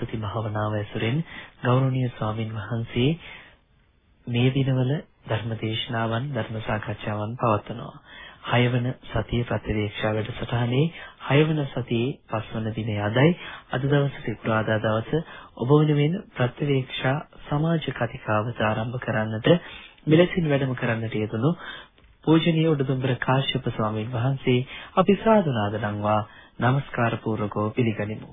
සදහතුනි මරණානුස්සති භාවනාව ඇසුරෙන් ගෞරවනීය ස්වාමින් වහන්සේ මේ දිනවල ධර්ම දේශනාවන් ධර්ම සාකච්ඡාවන් පවත්වනවා. හයවන සතියේ ප්‍රතිවේක්ෂා වැඩසටහනේ හයවන සතියේ පස්වන දිනය අදයි අද දවසේ සිකුරාදා දවස ඔබ වෙනුවෙන් ප්‍රතිවේක්ෂා සමාජ කතිකාවත ආරම්භ කරන්නට මෙලෙසින් වැඩම කරන්නට යෙදුණු පූජනීය උඩුදුම්බර කාශ්‍යප ස්වාමීන් වහන්සේ අපි සාදු නාද නම්වා নমස්කාර පූර්වකව පිළිගනිමු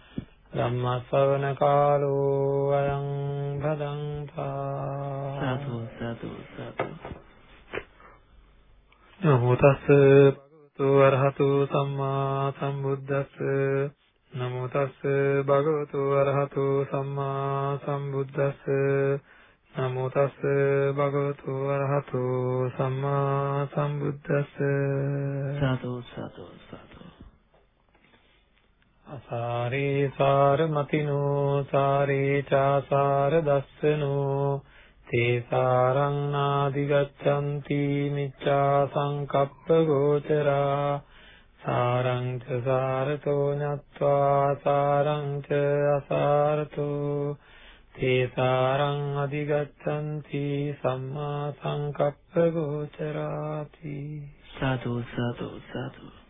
ධම්ම ශ්‍රවණ කාලෝ අයං භදංතා සාදු සාදු සාදු. නමෝ තස් භගවතු අරහතු සම්මා සම්බුද්දස්ස. නමෝ තස් භගවතු අරහතු සම්මා සම්බුද්දස්ස. නමෝ තස් භගවතු අරහතු සම්මා සම්බුද්දස්ස. සාදු සාදු සාදු අසාරේ සාරමතිනෝ සාරේ චාසාර දස්සනෝ තේසාරං නාදි ගච්ඡanti මිච්ඡා සංකප්ප ගෝචරා සාරං ච සාරතෝ ඤත්වා සාරං ච අසාරතෝ තේසාරං අධිගච්ඡanti සම්මා සංකප්ප ගෝචරාති සාදු සාදු සාදු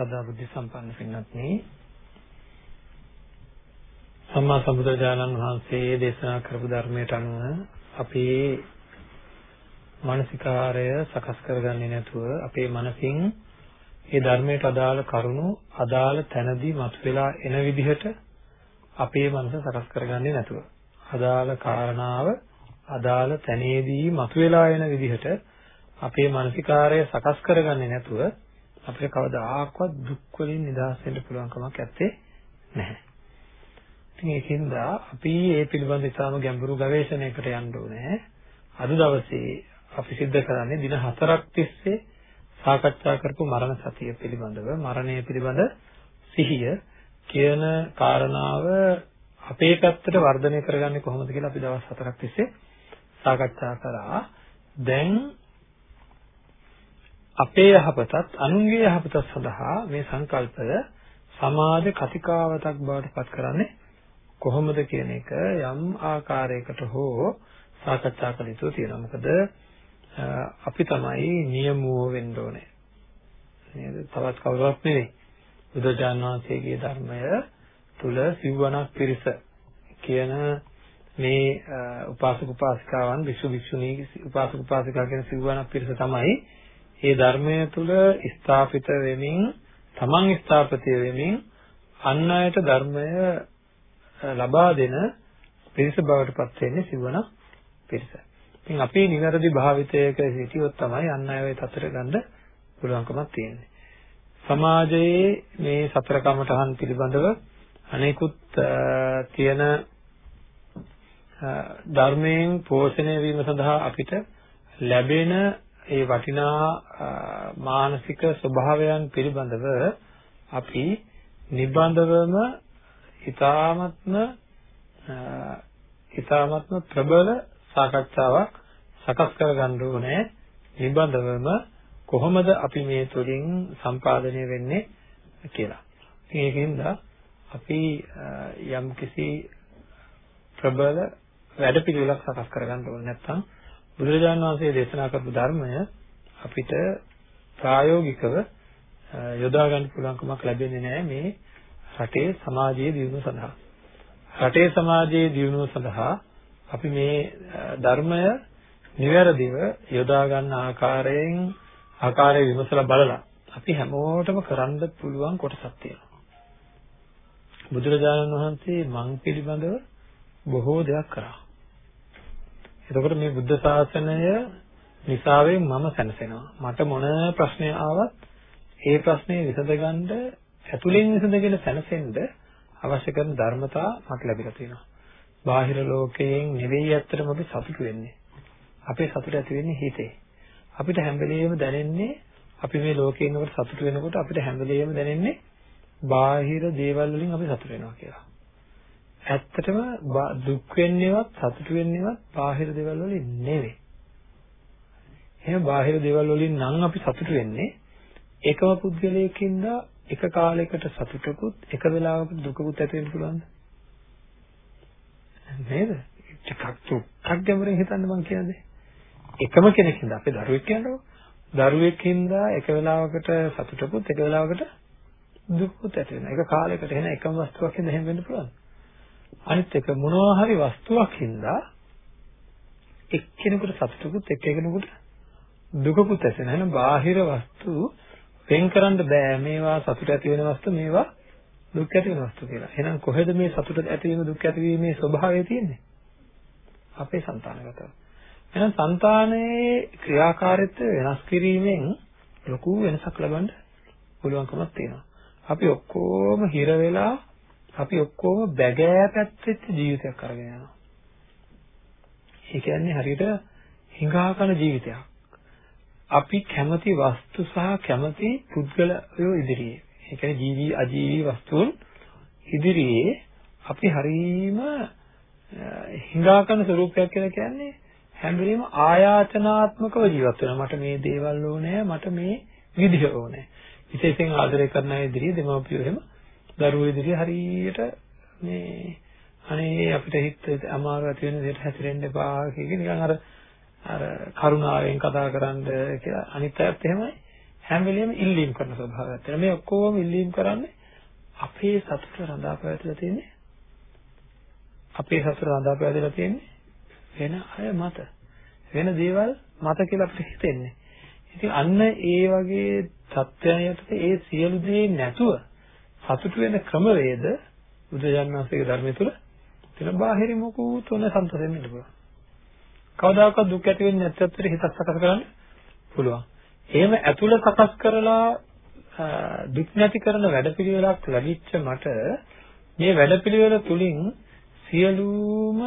සදා බුද්ධ සම්පන්න පින්වත්නි. සම්මා සම්බුදුරජාණන් වහන්සේ දේශනා කරපු ධර්මයට අනුව අපේ මානසිකාරය සකස් කරගන්නේ නැතුව අපේ මනසින් ඒ ධර්මයට අදාළ කරුණු අදාළ තැනදී මතුවලා එන විදිහට අපේ මනස සකස් කරගන්නේ නැතුව. අදාළ කාරණාව අදාළ තැනේදී මතුවලා එන විදිහට අපේ මානසිකාරය සකස් කරගන්නේ නැතුව අපිට කවදාකවත් දුක් වලින් නිදහස් වෙන්න පුළුවන් කමක් නැත්තේ නැහැ. ඉතින් ඒකින්ද අපි මේ පිළිබඳ ඉතාම ගැඹුරු ගවේෂණයකට යන්න ඕනේ. අද දවසේ අපි සිද්ධ කරන්නේ දින හතරක් තිස්සේ සාකච්ඡා කරපු මරණ සතිය පිළිබඳව මරණය පිළිබඳ සිහිය කියන කාරණාව අපේ පැත්තට වර්ධනය කරගන්නේ කොහොමද කියලා අපි දවස් හතරක් තිස්සේ සාකච්ඡා කරා. දැන් අපේ යහපතත් අනුන්ගේ යහපතත් සඳහා මේ සංකල්පය සමාජ කතිකාවතක් බවට පත් කරන්නේ කොහොමද කියන එක යම් ආකාරයකට හෝ සාකච්ඡා කළ යුතු තියෙනවා. මොකද අපි තමයි නියමුව වෙන්න ඕනේ. නේද? තවත් කවුරුවත් නෙවෙයි. බුදුජාන විශ්වයේ ධර්මය තුල සිව්වණක් පිරිස කියන මේ උපාසක උපාසිකාවන් විසු විසුණී උපාසක උපාසිකා කියන සිව්වණක් පිරිස තමයි මේ ධර්මය තුල ස්ථාපිත වෙමින් තමන් ස්ථාපිතය වෙමින් අන් අයට ධර්මය ලබා දෙන පිරිස බවට පත් වෙන්නේ සිවණ පිරිස. ඉතින් අපි නිවැරදි භාවිතයක සිටියොත් තමයි අන් අයව තතර ගන්න පුළුවන්කමක් තියෙන්නේ. සමාජයේ මේ සතර කමඨහන් පිළිබඳව අනෙකුත් තියෙන ධර්මයෙන් පෝෂණය වීම සඳහා අපිට ලැබෙන ඒ වටිනා මානසික ස්වභාවයන් පිළිබඳව අපි නිබඳවම ඊ타මත්ම ඊ타මත්ම ප්‍රබල සාකච්ඡාවක් සකස් කරගන්න ඕනේ නිබඳවම කොහොමද අපි මේ තුලින් සම්පාදනය වෙන්නේ කියලා. ඉතින් ඒකින්ද අපි යම් කිසි ප්‍රබල වැඩපිළිවෙලක් සකස් කරගන්න ඕනේ නැත්නම් බුදුරජාණන් වහන්සේ දේශනා කරපු ධර්මය අපිට ප්‍රායෝගිකව යොදා ගන්න පුළුවන්කමක් ලැබෙන්නේ නැහැ මේ රටේ සමාජයේ දියුණුව සඳහා. රටේ සමාජයේ දියුණුව සඳහා අපි මේ ධර්මය නිවැරදිව යොදා ගන්න ආකාරයෙන් ආකාරය විමසලා බලලා අපි හැමෝටම කරන්න පුළුවන් කොටසක් තියෙනවා. බුදුරජාණන් වහන්සේ මං පිළිබඳව බොහෝ දෙයක් කරා. එතකොට මේ බුද්ධ ශාසනය නිසාවෙන් මම සැනසෙනවා. මට මොන ප්‍රශ්නය ආවත් ඒ ප්‍රශ්නේ විසඳගන්න ඇතුලෙන් විසඳගෙන සැනසෙන්න අවශ්‍ය කරන ධර්මතා මට ලැබිලා තියෙනවා. බාහිර ලෝකයෙන් නෙවෙයි ඇත්තටම අපි සතුටු වෙන්නේ. අපේ සතුට ඇති වෙන්නේ හිතේ. අපිට හැම වෙලෙම දැනෙන්නේ අපි මේ ලෝකේ ඉන්නකොට සතුට වෙනකොට අපිට හැම වෙලෙම දැනෙන්නේ බාහිර දේවල් වලින් අපි සතුට වෙනවා කියලා. ඇත්තටම දුක් වෙන්නේවත් සතුට වෙන්නේවත් බාහිර දේවල් වලින් නෙවෙයි. එහෙනම් බාහිර දේවල් වලින් නම් අපි සතුට වෙන්නේ එකම පුද්ගලයෙකින්ද එක කාලයකට සතුටකුත් එක වෙලාවකට දුකකුත් ඇති වෙන්න පුළුවන්ද? නේද? ටිකක් ටිකක් ගැඹුරින් හිතන්න මම කියන්නේ. එකම කෙනෙක්ින්ද අපේ දරුවෙක් කියනකො දරුවෙක්ින්ද එක වෙලාවකට සතුටකුත් එක වෙලාවකට දුකකුත් ඇති වෙනවා. එක කාලයකට එන එකම වස්තුවකින්ද එහෙම වෙන්න පුළුවන්. අනිත් එක මොනවා හරි වස්තුවක් හින්දා එක්කෙනෙකුට සතුටකුත් එක්කෙනෙකුට දුකකුත් ඇති නැහෙන බාහිර වස්තු වෙන් කරන්න බෑ මේවා සතුට ඇති වෙන වස්තු මේවා දුක් ඇති වෙන වස්තු කියලා. එහෙනම් කොහෙද මේ සතුට ඇතිවීම දුක් ඇතිවීමේ ස්වභාවය තියෙන්නේ? අපේ సంతානගතව. එහෙනම් సంతානයේ ක්‍රියාකාරීත්වය වෙනස් කිරීමෙන් ලොකු වෙනසක් ලබන්න පුළුවන්කමක් තියෙනවා. අපි ඔක්කොම හිර වෙලා අපි ඔක්කොම බැගෑ පැත්තෙත් ජීවිතයක් අරගෙන යනවා. ඒ කියන්නේ හරියට හිඟා කරන ජීවිතයක්. අපි කැමති වස්තු සහ කැමති පුද්ගලයෝ ඉදිරියේ ඒ කියන්නේ ජීවි අජීවි වස්තුන් ඉදිරියේ අපි හරීම හිඟා කරන ස්වરૂපයක් කියලා කියන්නේ හැම වෙලෙම ආයාචනාත්මකව ජීවත් වෙනවා. මට මේ දේවල් ඕනේ, මට මේ විදිහ ඕනේ. විශේෂයෙන් ආදරය කරන අය ඉදිරියේ දෙමාපියෝ එහෙම දරුවෝ ඉදිරියේ හරියට මේ අනේ අපිට හිත අමාරු ඇති වෙන විදිහට හැසිරෙන්න එපා කියන නිකන් අර අර කරුණාවෙන් කතා කරන්න කියලා අනිත් අයත් එහෙමයි හැම වෙලෙම ඉල්ලීම් කරන ස්වභාවයක් තියෙනවා. මේ ඔක්කොම ඉල්ලීම් කරන්නේ අපේ සතුට රඳා පැවැත්ලා තියෙන්නේ අපේ සතුට රඳා පැවැත්ලා තියෙන්නේ වෙන අය මත. වෙන දේවල් මත කියලා අපිට හිතෙන්නේ. ඉතින් අන්න ඒ වගේ තත්ත්වයන් යටතේ ඒ සියලු දේ නැතුව සතුට වෙන ක්‍රමවේද බුදුජානනාථගේ ධර්මය තුල තියෙන බාහිර මොකුත් උන සන්තෝෂයෙන් ඉන්න පුළුවන්. කවදාකවත් දුක් ඇති වෙන්නේ නැති අතර හිතක් සකස් කරන්න පුළුවන්. එහෙම ඇතුළ සකස් කරලා දුක් නැති කරන වැඩපිළිවෙලක් ලැබිච්ච මට මේ වැඩපිළිවෙල තුලින් සියලුම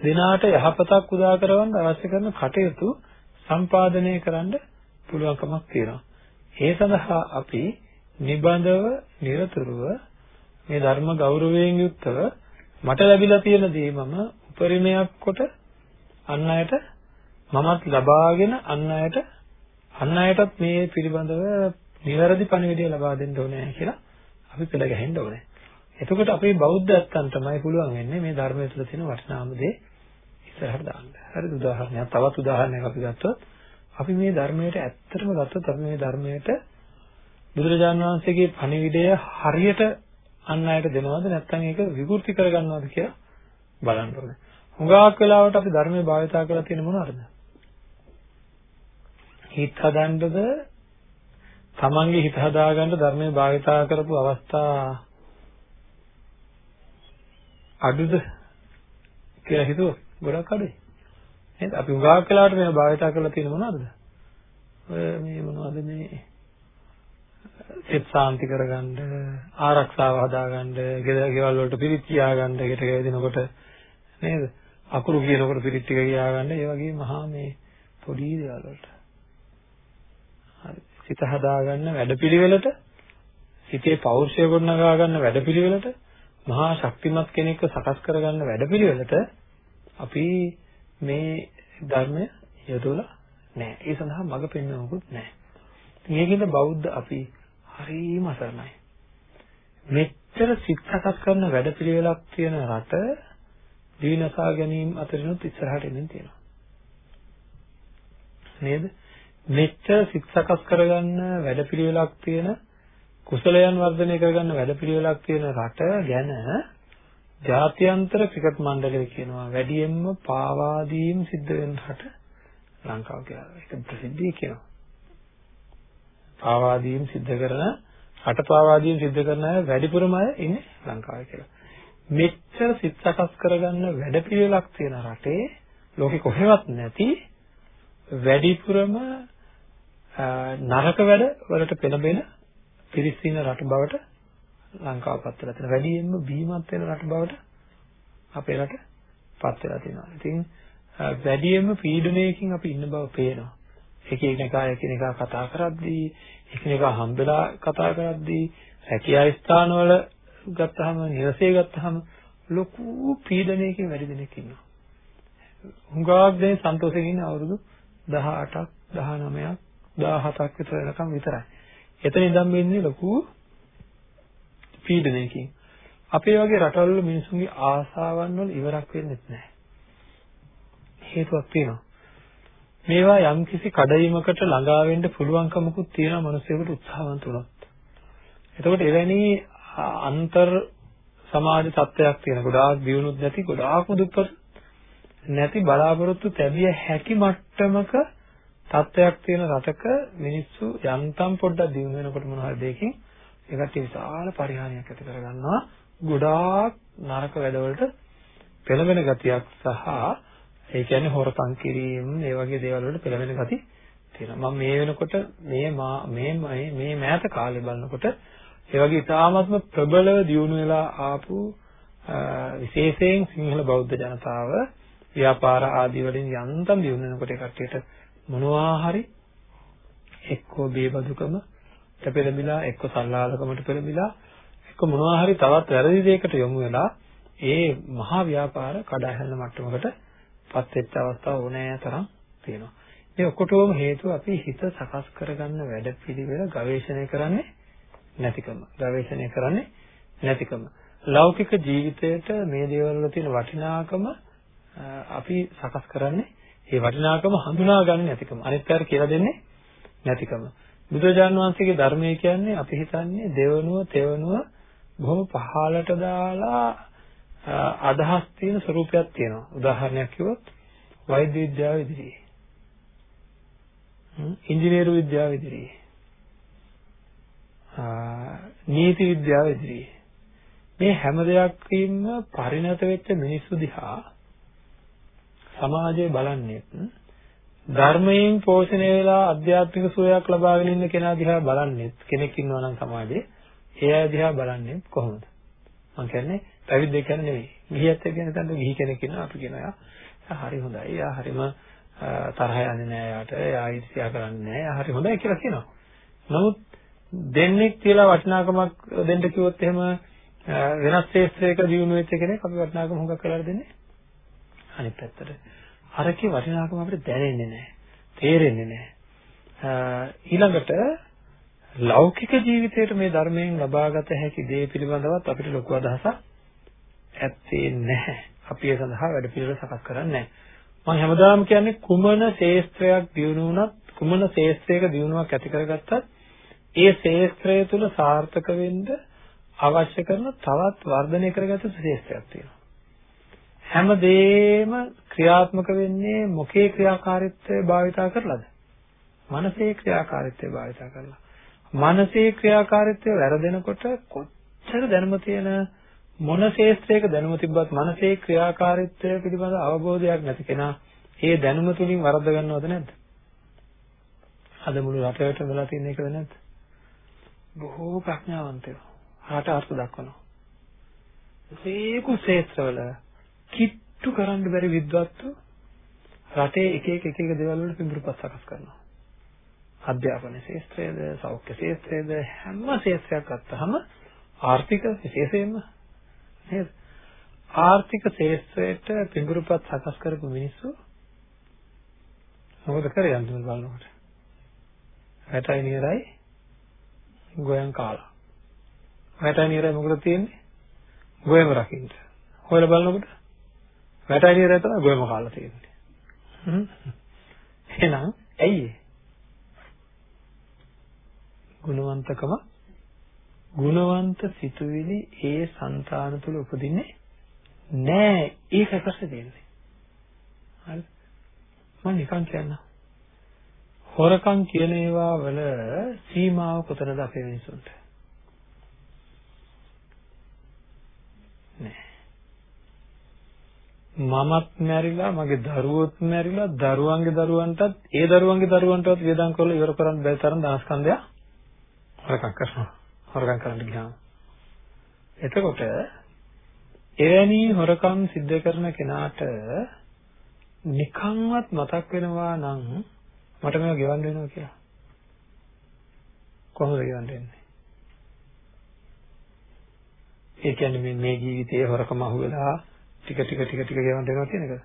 දිනාට යහපතක් උදා කරවන්න අවශ්‍ය කරන කටයුතු සම්පාදනය කරන්න පුළුවන්කමක් තියෙනවා. ඒ සඳහා අපි නිබඳව নিরතුරුව මේ ධර්ම ගෞරවයෙන් යුක්තව මට ලැබිලා තියෙන දේ මම උපරිමයක් කොට අන් අයට මමත් ලබාගෙන අන් අයට අන් අයටත් මේ පිළිබඳව නිවැරදි පණිවිඩය ලබා දෙන්න ඕනේ කියලා අපි පෙළ ගැහෙන්න ඕනේ. එතකොට අපේ බෞද්ධයන් තමයි පුළුවන් වෙන්නේ මේ ධර්මය තුළ තියෙන වටිනාම දේ ඉස්සරහට දාන්න. හරිද? උදාහරණයක් තවත් උදාහරණයක් අපි ගත්තොත් අපි මේ ධර්මයට ඇත්තටම ගත්තොත් අපි මේ ධර්මයට බුදුරජාණන් වහන්සේගේ පණිවිඩය හරියට අන් අයට දෙනවද නැත්නම් ඒක විකෘති කරගන්නවද කියලා බලන්න ඕනේ. හුඟක් වෙලාවට අපි ධර්මයේ භාවිතා කරලා තියෙන මොනවද? හිත හදන්නද තමන්ගේ හිත හදාගන්න ධර්මයේ භාවිතා කරපු අවස්ථා අඩුද කියලා හිතුවොත් ගොඩක් අඩුයි. නේද? අපි උගාවක් වෙලාවට මේව භාවිතා කරලා තියෙන මොනවද? ඔය මේ මොනවද මේ සිත සාන්ති කරගන්න, ආරක්ෂාව හදාගන්න, ගෙවල් වලට පිරිත් කියාගන්න, ගෙට ගෙවදිනකොට නේද? අකුරු කියනකොට පිරිත් ටික කියාගන්න, ඒ වගේ මහා මේ පොඩි දේවල් වලට. හරි. සිත හදාගන්න වැඩපිළිවෙලට, සිතේ පෞරුෂය ගොඩනගා ගන්න වැඩපිළිවෙලට, මහා ශක්තිමත් කෙනෙක්ව සකස් කරගන්න වැඩපිළිවෙලට අපි මේ ධර්මය යොදවලා නැහැ. ඒ සඳහා මඟ පෙන්වන්නකුත් නැහැ. මේකෙන්ද බෞද්ධ අපි හරිම අසරණයි. මෙච්චර සිත් සකස් කරන වැඩපිළිවෙලක් තියෙන රට දිවිනසා ගැනීම අතරිනුත් ඉස්සරහට එමින් තියෙනවා. නේද? මෙච්චර සිත් සකස් කරගන්න වැඩපිළිවෙලක් තියෙන කුසලයන් වර්ධනය කරගන්න වැඩපිළිවෙලක් තියෙන රට ගැන ජාත්‍යන්තර ක්‍රිකට් මණ්ඩලය කියනවා වැඩියෙන්ම පාවාදීම් සිද්ධ වෙන රට ලංකාව කියලා. ඒක ප්‍රසිද්ධිය කියනවා. පාවාදීම් සිද්ධ කරන රට පාවාදීම් සිද්ධ කරන අය වැඩිපුරම අය ඉන්නේ ලංකාවේ කියලා. මෙච්චර සිත් සකස් කරගන්න වැඩපිළිවෙලක් තියෙන රටේ ලෝකෙ කොහෙවත් නැති වැඩිපුරම නරක වැඩ වලට පෙළඹෙන පිරිස් ඉන්න රට බවට ලංකාව පත් වෙලා තියෙනවා. වැඩියෙන්ම බීමත් වෙන රට බවට අපේ රට පත් වෙලා තියෙනවා. ඉතින් වැඩියෙන්ම පීඩනයකින් අපි ඉන්න බව පේනවා. එකිනෙකා එකිනෙකා කතා කරද්දී, එකිනෙකා හම්බෙලා කතා කරද්දී, රැකියා ස්ථානවල ගත්තාම, නිවසේ ගත්තාම ලොකු පීඩනයකින් වැඩි දෙනෙක් ඉන්නවා. හුඟක් දෙනෙක් සන්තෝෂයෙන් ඉන්නේ අවුරුදු 18ක්, 19ක්, 17ක් විතර වෙනකම් විතරයි. එතන ඉඳන් ඉන්නේ ලොකු පීඩනයකින්. අපේ වගේ රටවල මිනිසුන්ගේ ආසාවන් වල ඉවරක් වෙන්නේ නැහැ. හේතුවක් තියෙනවා. මේවා යම්කිසි කඩයිමකට ළඟා වෙන්න පුළුවන්කමකුත් තියෙනවා මිනිස්සුන්ට උත්සාහවන්ත වුණොත්. එතකොට එවැනි අන්තර් සමාජ තත්ත්වයක් තියෙන ගොඩාක් දියුණුත් නැති ගොඩාක් දුප්පත් නැති බලාපොරොත්තු තැබිය හැකි මට්ටමක තත්ත්වයක් තියෙන රටක මිනිස්සු යන්තම් පොඩ්ඩක් දියුණු වෙනකොට මොන හරි දෙයකින් ඒකට විශාල පරිහානියක් ඇති කරගන්නවා ගොඩාක් නරක වැඩවලට පෙළඹෙන ගතියක් සහ ඒ කියන්නේ හොරකම් කිරීම ඒ වගේ දේවල් වලට පෙළඹෙන ගති තියෙනවා. මම මේ වෙනකොට මේ මේ මේ මෑත කාලේ බලනකොට ඒ වගේ ඉතාමත්ම ප්‍රබලව දියුණු වෙලා ආපු විශේෂයෙන් සිංහල බෞද්ධ ජනතාව ව්‍යාපාර ආදී වලින් යන්තම් දියුණු වෙනකොට ඒ කට්ටියට මොනවා හරි එක්කෝ බේබදුකම පෙළඹිලා එක්ක සල්ලාලකමට පෙළඹිලා එක්ක මොනවා හරි තවත් වැරදි දෙයකට යොමු වෙලා ඒ මහා ව්‍යාපාර කඩා හැලෙන මට්ටමකට පත් වෙච්ච අවස්ථා ඕනෑ තරම් තියෙනවා. මේ ඔක්කොටම හේතුව අපි හිත සකස් කරගන්න වැඩපිළිවෙල ගවේෂණය කරන්නේ නැතිකම. ගවේෂණය කරන්නේ නැතිකම. ලෞකික ජීවිතයට මේ දේවල් වල තියෙන වටිනාකම අපි සකස් කරන්නේ ඒ වටිනාකම හඳුනා ගන්න නැතිකම. අනිත් පැයට කියලා දෙන්නේ නැතිකම. බුදුරජාන් වහන්සේගේ ධර්මය කියන්නේ අපි හිතන්නේ දෙවනුව තෙවනුව බොහොම පහළට දාලා අදහස් තියෙන ස්වරූපයක් තියෙනවා. උදාහරණයක් කිව්වොත් වෛද්‍ය විද්‍යාව ඉදිරියේ. ඉංජිනේරු විද්‍යාව ඉදිරියේ. නීති විද්‍යාව ඉදිරියේ. මේ හැම දෙයක්ම පරිණත වෙච්ච මිනිස්සු දිහා සමාජය බලන්නේ ධර්මයෙන් පෝෂණය වෙලා ආධ්‍යාත්මික සුවයක් ලබාගෙන ඉන්න කෙනා දිහා බලන්නේ කෙනෙක් ඉන්නවා නම් සමාජයේ ඒ අය දිහා බලන්නේ කොහොමද මම කියන්නේ පැවිද්දෙක් කියන්නේ නෙවෙයි. ගිහියත් එක්ක යන තැනට ගිහි කෙනෙක් ඉන්නවා අපි කියනවා යා හරි හොඳයි. යා හරිම තරහ යන්නේ නෑ යාට. යා ඊර්ෂ්‍යා කරන්නේ නෑ. යා හරි හොඳයි කියලා කියනවා. නමුත් දෙන්නෙක් කියලා වටිනාකමක් දෙන්න කිව්වොත් එහෙම වෙනස් ශේත්‍රයක දියුණු වෙච්ච කෙනෙක් අපි වටිනාකම හුඟක් කරලා දෙන්නේ අනිත් පැත්තට. අරකේ වටිනාකම අපිට දැනෙන්නේ නැහැ. තේරෙන්නේ නැහැ. ඊළඟට ලෞකික ජීවිතයේ මේ ධර්මයෙන් ලබාගත හැකි දේ පිළිබඳවත් අපිට ලොකු අදහසක් ඇත්තේ නැහැ. අපි ඒ සඳහා වැඩ පිළිවෙල සකස් කරන්නේ නැහැ. මම හැමදාම කියන්නේ කුමන ශේස්ත්‍රයක් දියුණු වුණත් කුමන ශේස්ත්‍රයක දියුණුවක් ඇති කරගත්තත් ඒ ශේස්ත්‍රය තුල සාර්ථක වෙන්න අවශ්‍ය කරන තවත් වර්ධනය කරගත ශේස්ත්‍රයක් තියෙනවා. හැමදේම ක්‍රියාත්මක වෙන්නේ මොකේ ක්‍රියාකාරීත්වය භාවිතා කරලාද? මනසේ ක්‍රියාකාරීත්වය භාවිතා කරලා. මනසේ ක්‍රියාකාරීත්වය වැරදෙනකොට කොච්චර දැනුම තියෙන මොන ශේස්ත්‍රයක දැනුම තිබ්බත් මනසේ ක්‍රියාකාරීත්වය පිළිබඳ අවබෝධයක් නැති කෙනා ඒ දැනුම තුලින් වරද්ද ගන්නවද නැද්ද? අද මුළු රටේට වෙලා තියෙන එකද නැද්ද? බොහෝ ප්‍රඥාවන්තයෝ රට අර්ථ දක්වනවා. ඒකු ශේත්‍රවල කිට්ටු කරන්න බැරි විද්වත්තු රටේ එක එක එක එක දේවල් වලට පිඹුරුපත් සකස් කරනවා. අධ්‍යාපන ශාස්ත්‍රයේද, සෞඛ්‍ය ශාස්ත්‍රයේද හැම ශාස්ත්‍රයක් ගත්තහම ආර්ථික විශේෂයෙන්ම නේද? ආර්ථික ශාස්ත්‍රයට පිඹුරුපත් සකස් කරපු මිනිස්සු මොකද කරේ අන්තිමට බලනකොට? වැටයි නියරයි ගෝයන් කාලා. වැටයි නියරයි මොකද තියෙන්නේ? ගෝයම රකින්න. හොයලා බලනකොට වැටයි නියරයි තමයි ගෝයම කාලා තියෙන්නේ. එහෙනම් ඇයි ගුණවන්තකම ගුණවන්ත සිතුවිලි ඒ సంతාන තුල උපදින්නේ නෑ. ඒක ප්‍රශ්නේ තියෙන්නේ. හරි. මම නිකන් කියන්න හොරකම් කියන ඒවා වල සීමාව කොතනද අපේ මිනිසුන්ට? නෑ. මමත් මැරිලා මගේ දරුවොත් මැරිලා දරුවන්ගේ දරුවන්ටත් ඒ දරුවන්ගේ දරුවන්ටත් වේදම් කරලා ඉවර කරන්න බැරි තරම් දහස්කන්ධයක් හොරකම් කරනවා. හොරකම් කරන්න ගියාම. එතකොට එවැනි හොරකම් සිද්ධ කරන කෙනාට නිකන්වත් මතක් වෙනවා නම් මට මේවා ගෙවන්න වෙනවා කියලා. කොහොමද ගෙවන්න වෙන්නේ? ඒ කියන්නේ මේ මේ ජීවිතයේ හොරකම අහුවෙලා ටික ටික ටික ටික ගෙවන්න වෙනවා කියන එකද?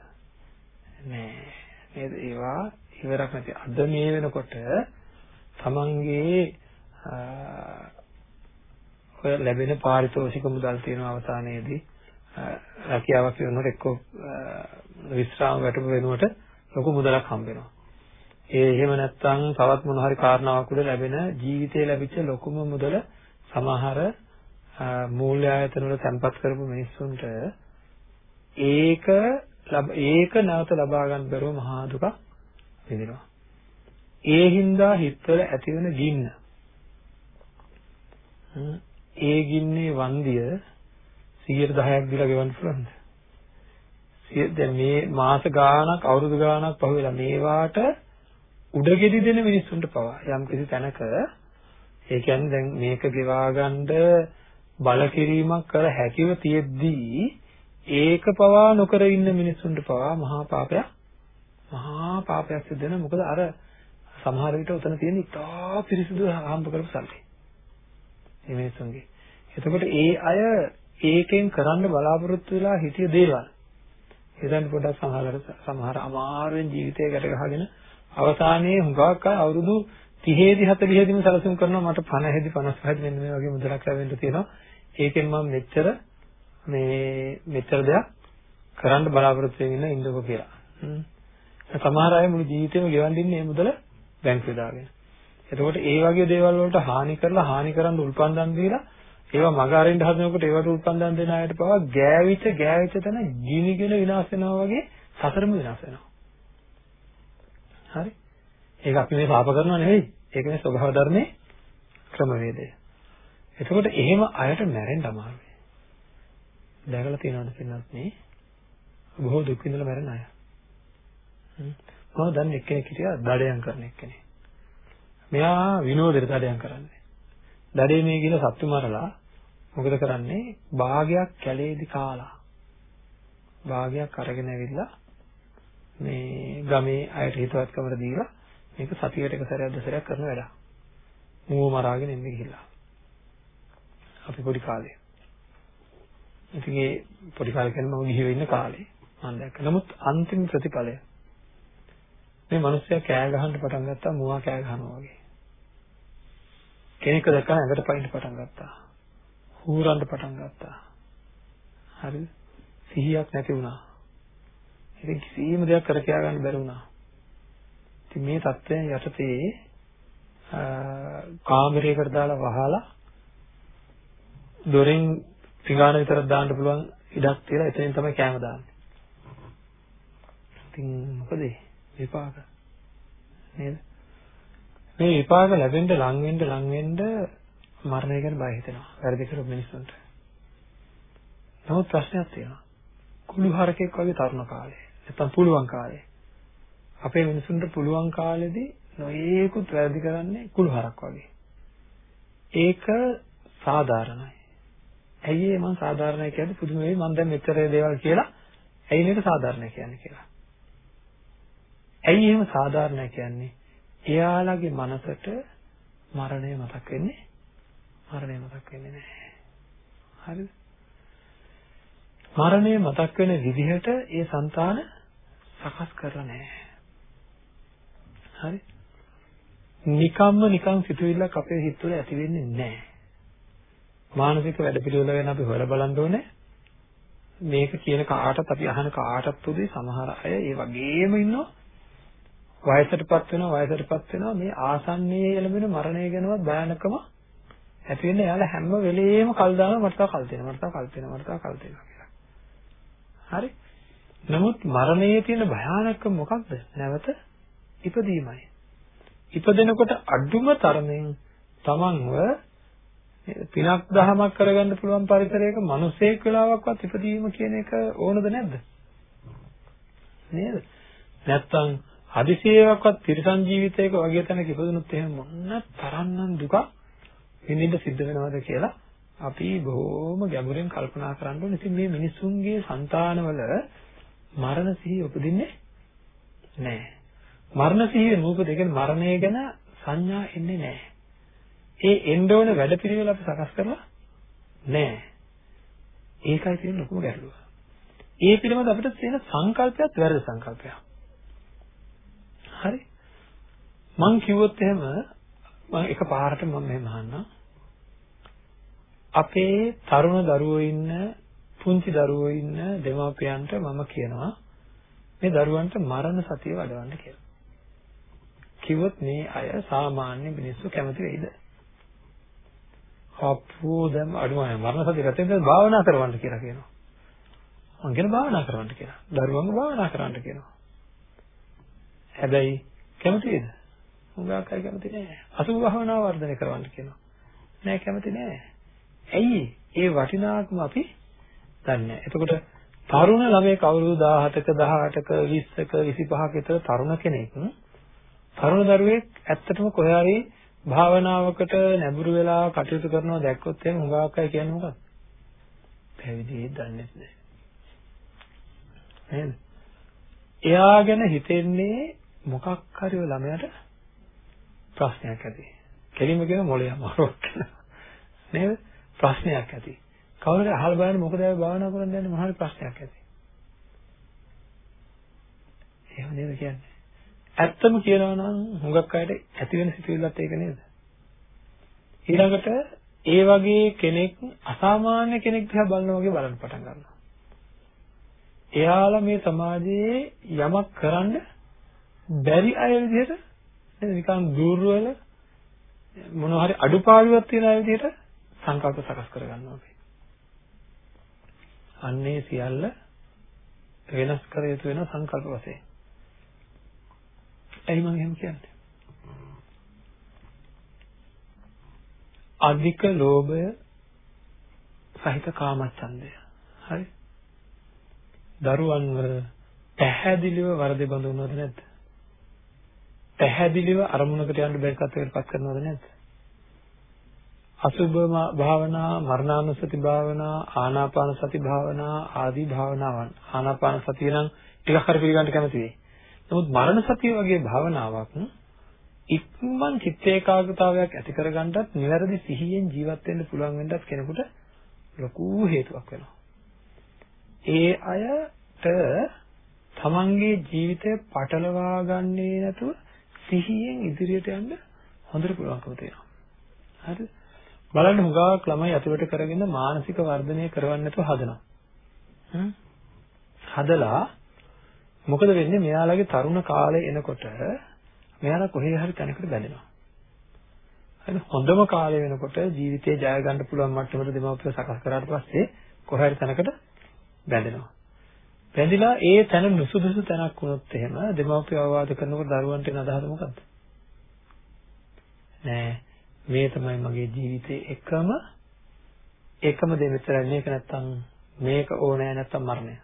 නෑ. නේද? ඒවා ඉවරක් නැති. අද මේ වෙනකොට තමන්ගේ ඔය ලැබෙන පාරිතෝෂික මුදල් තියෙන අවසානයේදී රැකියාවක් කරනකොට එක්ක විශ්‍රාම වැටුප වෙනුවට ලොකු මුදලක් හම්බ වෙනවා. ඒ එහෙම නැත්නම් තවත් මොන හරි කාරණාවක් උඩ ලැබෙන ජීවිතේ ලැබිච්ච ලොකුම මුදල සමහර මූල්‍ය ආයතන වල තැන්පත් කරපු මිනිස්සුන්ට ඒක ඒක නැවත ලබා ගන්න බැරුව මහා දුක විඳිනවා. ඒ හින්දා හිතවල ඇතිවන ගින්න ඒ ගින්නේ වන්දිය 110ක් දීලා ගෙවන්න පුළුවන්ද? දැන් මේ මාස ගාණක් අවුරුදු ගාණක් පහුවෙලා මේවාට උඩගෙඩි දෙන මිනිස්සුන්ට පවා යම් කිසි තැනක ඒ කියන්නේ දැන් මේක ගෙවා ගන්න බල කිරීමක් කර හැකිව තියෙද්දී ඒක පවා නොකර ඉන්න මිනිස්සුන්ට පවා මහා පාපයක් මහා පාපයක් සිද්ධ වෙනවා මොකද අර සමහර විට උතන තියෙන ඉතා පිරිසිදු හම්බ කරපු සල්ලි මේ මිනිස්සුන්ගේ. එතකොට ඒ අය ඒකෙන් කරන්න බලාපොරොත්තු වෙලා හිටිය දේවල්. හිතන්න පොඩ්ඩක් සමහර සමහර අමාරුවෙන් ජීවිතය ගැට ගහගෙන අවසානයේ හුඟක් අය අවුරුදු 30 40 දින සැලසුම් කරනවා. මට 50 55 මෙන්න මේ වගේ මුදලක් ලැබෙන්න තියෙනවා. ඒකෙන් මම මෙච්චර මේ මෙච්චර දෙයක් කරන්න බලාපොරොත්තු වෙමින් ඉන්නකො කියලා. සමහර අය මුළු ජීවිතේම ගෙවන්න ඉන්නේ මේ මුදල බැංකුවේ දාගෙන. එතකොට ඒ වගේ දේවල් වලට හානි කරලා හානි කරන්න උල්පන්දම් දීලා ඒවා මග අරින්න හදනකොට ඒවට උල්පන්දම් දෙන අයට පවා ගෑවිච්ච ගෑවිච්ච තැන ගිනිගෙන විනාශ වෙනවා වගේ සතරම විනාශ වෙනවා. හරි? ඒක අපි මේ පාප කරනව නෙවෙයි. ඒක මේ ස්වභාව ධර්මයේ ක්‍රමවේදය. එතකොට එහෙම අයට මැරෙන්න අමාරුයි. දැකලා තියෙනවද පින්නත් මේ බොහෝ දුක් විඳලා මැරෙන අය. මම දන්නේ එක්කෙනෙක් හිටියා දඩයන් කරන එක්කෙනෙක්. මෙයා විනෝදෙට දඩයන් කරන්නේ. දඩේ මේ ගිහලා සත්තු මරලා මොකද කරන්නේ? භාගයක් කැලේදී කාලා. භාගයක් අරගෙන ඇවිල්ලා මේ ගමේ අයට හිතවත්කමට දීලා මේක සතියට එක සැරයක් දෙසරයක් කරන වැඩක්. මූව මරාගෙන එන්නේ ගිහිල්ලා. අපි පොඩි කාලේ. ඉතින් ඒ පොඩි කාලේ කියන්නේ මම ගිහිව ඉන්න කාලේ මම දැක්ක. නමුත් අන්තිම ප්‍රතිඵලය මේ මිනිස්සයා කෑ ගහන්න පටන් ගත්තා මුවා කෑ ගහනවා වගේ. කෙනෙක් දැක්කම ඇඟට පයින්න පටන් ගත්තා. හූරන්න පටන් ගත්තා. හරිද? සිහියක් නැති වුණා. ඉතින් කිසිම දෙයක් කර කියා ගන්න බැරි වුණා. ඉතින් මේ தත්ත්වයන් යටතේ කාමරයකට දාලා වහලා දොරෙන් පිඟාන විතරක් දාන්න පුළුවන් ඉඩක් තියලා එතනින් තමයි කෑම දාන්නේ. ඉතින් මොකද විපාක නේද? මේ විපාක ලැබෙන්න ලං වෙන්න ලං වෙන්න මරණය ගැන බය හිතෙනවා. වැරදි කරපු මිනිස්සුන්ට. නමුත් ප්‍රශ්නයක් තියෙනවා. කුළු හරකෙක් වගේ තරුණ කාලේ නැත්තම් පුළුවන් කාලේ අපේ මිනිසුන්ට පුළුවන් කාලෙදී නොයේකුත් වැරදි කරන්නේ කුළු හරක් වගේ. ඒක සාධාරණයි. ඇයි ඒ මම සාධාරණයි කියන්නේ පුදුම වෙයි මම දැන් මෙච්චර දේවල් කියලා ඇයි මේක සාධාරණයි කියන්නේ කියලා. ඇයි එහෙම සාධාරණයි කියන්නේ? එයාලගේ මනසට මරණය මතක් වෙන්නේ මරණය මතක් වෙන්නේ නැහැ. හරිද? මරණය මතක් වෙන විදිහට ඒ సంతාන සකස් කරලා නැහැ. හරි? නිකම්ම නිකම් සිතුවිල්ලක් අපේ හිත තුළ ඇති වෙන්නේ නැහැ. මානසික වැඩපිළිවෙල ගැන අපි හොයලා බලන්න ඕනේ. මේක කියන කාටත් අපි අහන කාටත් උදේ සමහර අය ඒ වගේම ඉන්නවා. වයසටපත් වෙනවා වයසටපත් වෙනවා මේ ආසන්නයේ එළඹෙන මරණය ගැනවත් භයානකම ඇති වෙන්නේ එයාලා හැම වෙලෙම කල් දානවා මට තව කල් දෙනවා මට තව කල් දෙනවා මට තව කල් දෙනවා කියලා. හරි? නමුත් මරණයේ තියෙන භයානකම මොකක්ද? නැවත ඉපදීමයි. ඉපදෙනකොට අඩුම තරමින් තමන්ව පිනක් දහමක් කරගන්න පුළුවන් පරිසරයක මිනිසෙක් වෙලාවක්වත් ඉපදීම කියන එක ඕනද නැද්ද? නේද? නැත්තම් හදිසියෙකවත් තිරසන් ජීවිතයක වගේ තැනක ඉපදුනොත් එහෙම මොන තරම්නම් දුක විඳින්න සිද්ධ වෙනවද කියලා අපි බොහොම ගැඹුරින් කල්පනා කරන්න ඕනේ. ඉතින් මේ මිනිසුන්ගේ సంతානවල මරණ සිහිය උපදින්නේ නැහැ. මරණ සිහිය නූපද කියන්නේ මරණය ගැන සංඥා එන්නේ නැහැ. ඒ එන්න ඕන වැඩපිළිවෙල අපි සකස් කරලා නැහැ. ඒකයි තියෙන ලොකුම ගැටලුව. ඒ පිළිබඳ අපිට තියෙන සංකල්පයත් වැරදි සංකල්පයක්. හරි. මං කිව්වොත් එහෙම මම එක පාරට මම මෙහෙම අහන්නම්. අපේ තරුණ දරුවෝ ඉන්න පුංචි දරුවෝ ඉන්න දෙමාපියන්ට මම කියනවා මේ දරුවන්ට මරණ සතිය වඩවන්න කියලා. කිව්වොත් මේ අය සාමාන්‍ය මිනිස්සු කැමති වෙයිද? අප්පෝ දැන් අඩුමයි මරණ සතිය ගත්තෙන් භාවනා කරවන්න කියලා කියනවා. මං කියන භාවනා කරවන්න කියලා. දරුවන්ව භාවනා කරන්න කියනවා. හැබැයි කැමතිද? හුඟක් අය කැමති නෑ. අසුභ භාවනාව වර්ධනය කරවන්න කියනවා. නෑ කැමති නෑ. ඇයි? ඒ වටිනාකම අපි දන්නේ නෑ. එතකොට තරුණ ළමයෙක් අවුරුදු 17ක 18ක 20ක 25ක විතර තරුණ කෙනෙක් තරුණ දරුවෙක් ඇත්තටම කොහේ හරි භාවනාවකට නැඹුරු වෙලා කටයුතු කරනවා දැක්කොත් එහෙනම් හුඟක් අය කියන්නේ මොකක්ද? පැවිදි දන්නේ නැහැ. නේද? එයා ගැන හිතෙන්නේ මොකක් හරි ඔය ළමයාට ප්‍රශ්නයක් ඇති. කෙලින්ම කියන මොලේ අමාරුවක් නේද? ප්‍රශ්නයක් ඇති. කවුරුද අහලා බලන්න මොකද ආව භාවනා කරන්න යන්නේ මොනවා හරි ප්‍රශ්නයක් ඇති. එහෙම නේද කියන්නේ? ඇත්තම කියනවා නම් හුඟක් අයට ඇති වෙන සිතුවිල්ලත් ඒක නේද? ඊළඟට ඒ වගේ කෙනෙක් අසාමාන්‍ය කෙනෙක් දිහා බලනවා වගේ බලන්න පටන් ගන්නවා. එයාලා මේ සමාජයේ යමක් කරන්න බැරි අය විදිහට නේද නිකන් දුර්වල මොනවා හරි අඩුපාඩුවක් තියෙන අය විදිහට සංකල්ප සකස් කරගන්නවා අපි. අන්නේ සියල්ල වෙනස් කර යුතු වෙන සංකල්ප වශයෙන්. එයි මම එහෙම කියන්නේ. අධික ලෝභය සහිත කාමච්ඡන්දය. හරි? දරුවන්ව පැහැදිලිව වරදේ බඳුනනවද නැද්ද? පැහැදිලිව අරමුණකට යන්න බැරි තත්ත්වයකට පත් කරනවද නැද්ද? අසුභ භාවනා, මරණානුසති භාවනා, ආනාපාන සති භාවනා ආදී භාවනාවන්. ආනාපාන සතිය නම් ටිකක් හරි පිළිගන්න කැමති වෙයි. නමුත් මරණ සතිය වගේ භාවනාවක් ඉක්මන් චිත්ත ඒකාග්‍රතාවයක් ඇති කරගන්නත් නිවැරදි සිහියෙන් ජීවත් වෙන්න පුළුවන් වෙන්නත් කෙනෙකුට ලොකු හේතුවක් වෙනවා. ඒ අයට තමන්ගේ ජීවිතය පටලවා ගන්නේ නැතුව සිහියෙන් ඉදිරියට යන්න හොඳට පුළුවන්කම තියෙනවා. හරිද? බලන්න හුඟක් ළමයි අතුලට කරගෙන මානසික වර්ධනය කරවන්න නැතුව හදනවා. හදලා මොකද වෙන්නේ මෙයාලගේ තරුණ කාලය එනකොට මෙයාලා කොහේ හරි තැනකට බැඳෙනවා. හරි හොඳම කාලය වෙනකොට ජීවිතේ ජය ගන්න පුළුවන් මට්ටමට දෙමාපියෝ සකස් කරාට පස්සේ කොහේ හරි තැනකට බැඳෙනවා. බැඳිලා ඒ තැන නුසුදුසු තැනක් වුණොත් එහෙම දෙමාපියෝ අවවාද කරනකොට දරුවන්ට එන අදහස මොකද්ද? නෑ මේ තමයි මගේ ජීවිතේ එකම එකම දේ විතරයි මේක නැත්තම් මේක ඕනෑ නැත්තම් මරණය.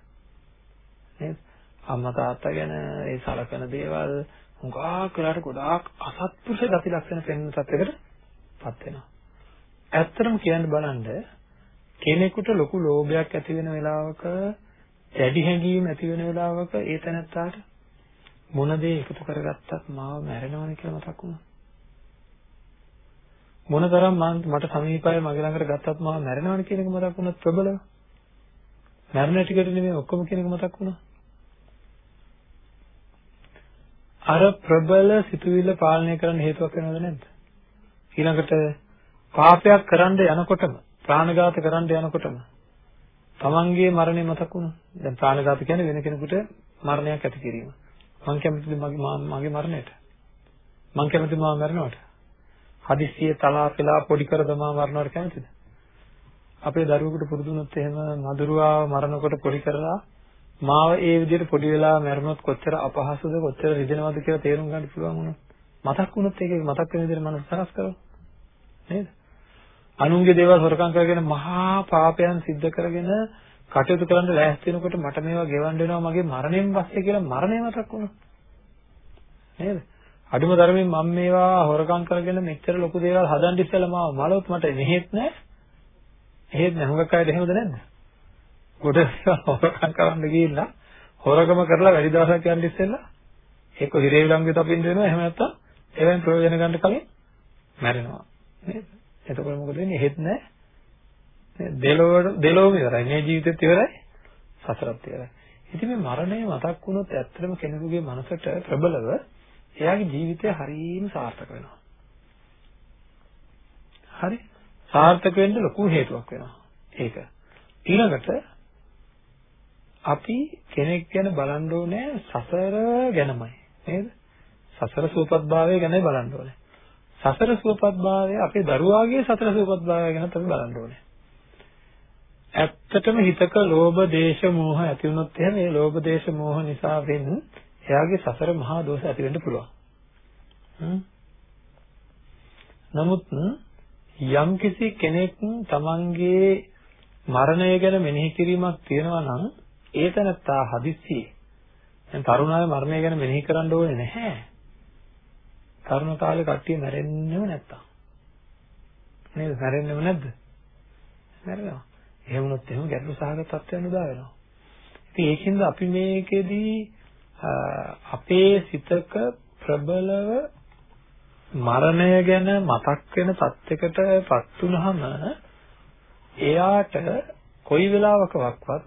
නේද? අම්මා තාත්තා ගැන ඒ සලකන දේවල් හුඟක් වෙලාට ගොඩාක් අසත්පුරුෂ ගති ලක්ෂණ පෙන්වන තත්යකට පත් වෙනවා. ඇත්තටම කියන්න බලන්න කෙනෙකුට ලොකු ලෝභයක් ඇති වෙන වෙලාවක දැඩි හැඟීම් ඇති වෙන වෙලාවක ඒ තැනත්තාට මොන දේ එකතු කරගත්තත් මාව මැරෙනවනේ කියලා මතක් වුණා. මොනතරම් මට සමීපය මගේ ළඟට ගත්තත් මාව මැරෙනවනේ කියන එක මතක් වුණත් ප්‍රබලව. මැරෙන ටිකට නෙමෙයි ඔක්කොම කියන එක මතක් වුණා. අර ප්‍රබල සිතුවිල්ල පාලනය කරන්න හේතුවක් වෙනවද නැද්ද? ඊළඟට පාපයක් කරන්න යනකොටම ප්‍රාණඝාත කරන්න යනකොටම තමන්ගේ මරණය මතක් වුණා. දැන් ප්‍රාණඝාත කියන්නේ වෙන කෙනෙකුට මරණයක් ඇති කිරීම. මං කැමතිද මගේ මගේ මරණයට? මං කැමතිද මම මරණවට? හදිස්සියේ තලා පෙලා පොඩි කර දමා මරණවට කැමතිද? අපේ දරුවෙකුට පුරුදු වුණොත් එහෙම මදුරුවාව මරණකොට පොඩි කරලා මාව ඒ විදිහට පොඩි වෙලා මැරුණොත් කොච්චර අපහසුද කොච්චර රිදෙනවද කියලා තේරුම් ගන්න පුළුවන් වුණොත් මතක් වුණොත් ඒක මතක් වෙන විදිහට මනස සකස් කරනවා නේද? අනුන්ගේ දේවල් හොරකම් කරගෙන මහා පාපයන් සිද්ධ කරගෙන කටයුතු කරන්න ලෑස්ති වෙනකොට මට මේවා ගෙවන්න වෙනවා මගේ මරණයෙන් පස්සේ කියලා මරණය මතක් වුණා. නේද? අඩුම ධර්මයෙන් මම මේවා හොරකම් කරගෙන මෙච්චර ලොකු දේවල් හදන්න ඉස්සෙල්ලා මාව මලොත් මට මෙහෙත් නැහැ. එහෙත් නැහුඟක් අයද එහෙමද නැද්ද? කොට හොරකම් කරන්න ගිහිල්ලා හොරකම කරලා වැඩි දවසක් යන්න ඉස්සෙල්ලා ඒක හිරේ විලංගුවේ තපින්න වෙනවා එහෙම නැත්නම් ඒවෙන් ප්‍රයෝජන ගන්න කලින් මැරෙනවා නේද? එතකොට මොකද වෙන්නේ? එහෙත් නැහැ. දෙලොව දෙලොවම ඉවරයි. මේ ජීවිතෙත් ඉවරයි. සසරත් ඉවරයි. ඉතින් මේ මරණය මතක් වුණොත් ඇත්තටම කෙනෙකුගේ මනසට ප්‍රබලව එයාගේ ජීවිතය හරියම සාර්ථක වෙනවා. හරි? සාර්ථක වෙන්න ලොකු හේතුවක් වෙනවා. ඒක. ඊළඟට අපි කෙනෙක් ගැන බලන්න ඕනේ සසර ගැනමයි. නේද? සසර සූපත්භාවය ගැනයි බලන්න ඕනේ. සසර සූපත්භාවය අපේ දරුවාගේ සසර සූපත්භාවය ගැනත් අපි බලන්න ඕනේ. ඇත්තටම හිතක ලෝභ, දේශ, මෝහ ඇති වුණොත් එහෙම මේ ලෝභ, දේශ, මෝහ නිසා වෙන එයාගේ සසර මහා දෝෂ ඇති වෙන්න පුළුවන්. නමුත් යම් කිසි කෙනෙක් තමන්ගේ මරණය ගැන මෙනෙහි කිරීමක් තියෙනවා නම් ඒ තැනත්තා හදිස්සියේ දැන් තරුණාය මරණය ගැන මෙනෙහි කරන්න ඕනේ නැහැ. තරුණ කාලේ කට්ටිය මැරෙන්නේම නැත්තම්. නේද? මැරෙන්නේම නැද්ද? මැරෙනවා. එහෙම වුණොත් එහෙම ගැටලු සහගත තත්ත්වයන් උදා වෙනවා. ඉතින් ඒකින්ද අපි මේකෙදී අපේ සිතක ප්‍රබලව මරණය ගැන මතක් වෙන තත්යකටපත් වුනහම එයාට කොයි වෙලාවකවත්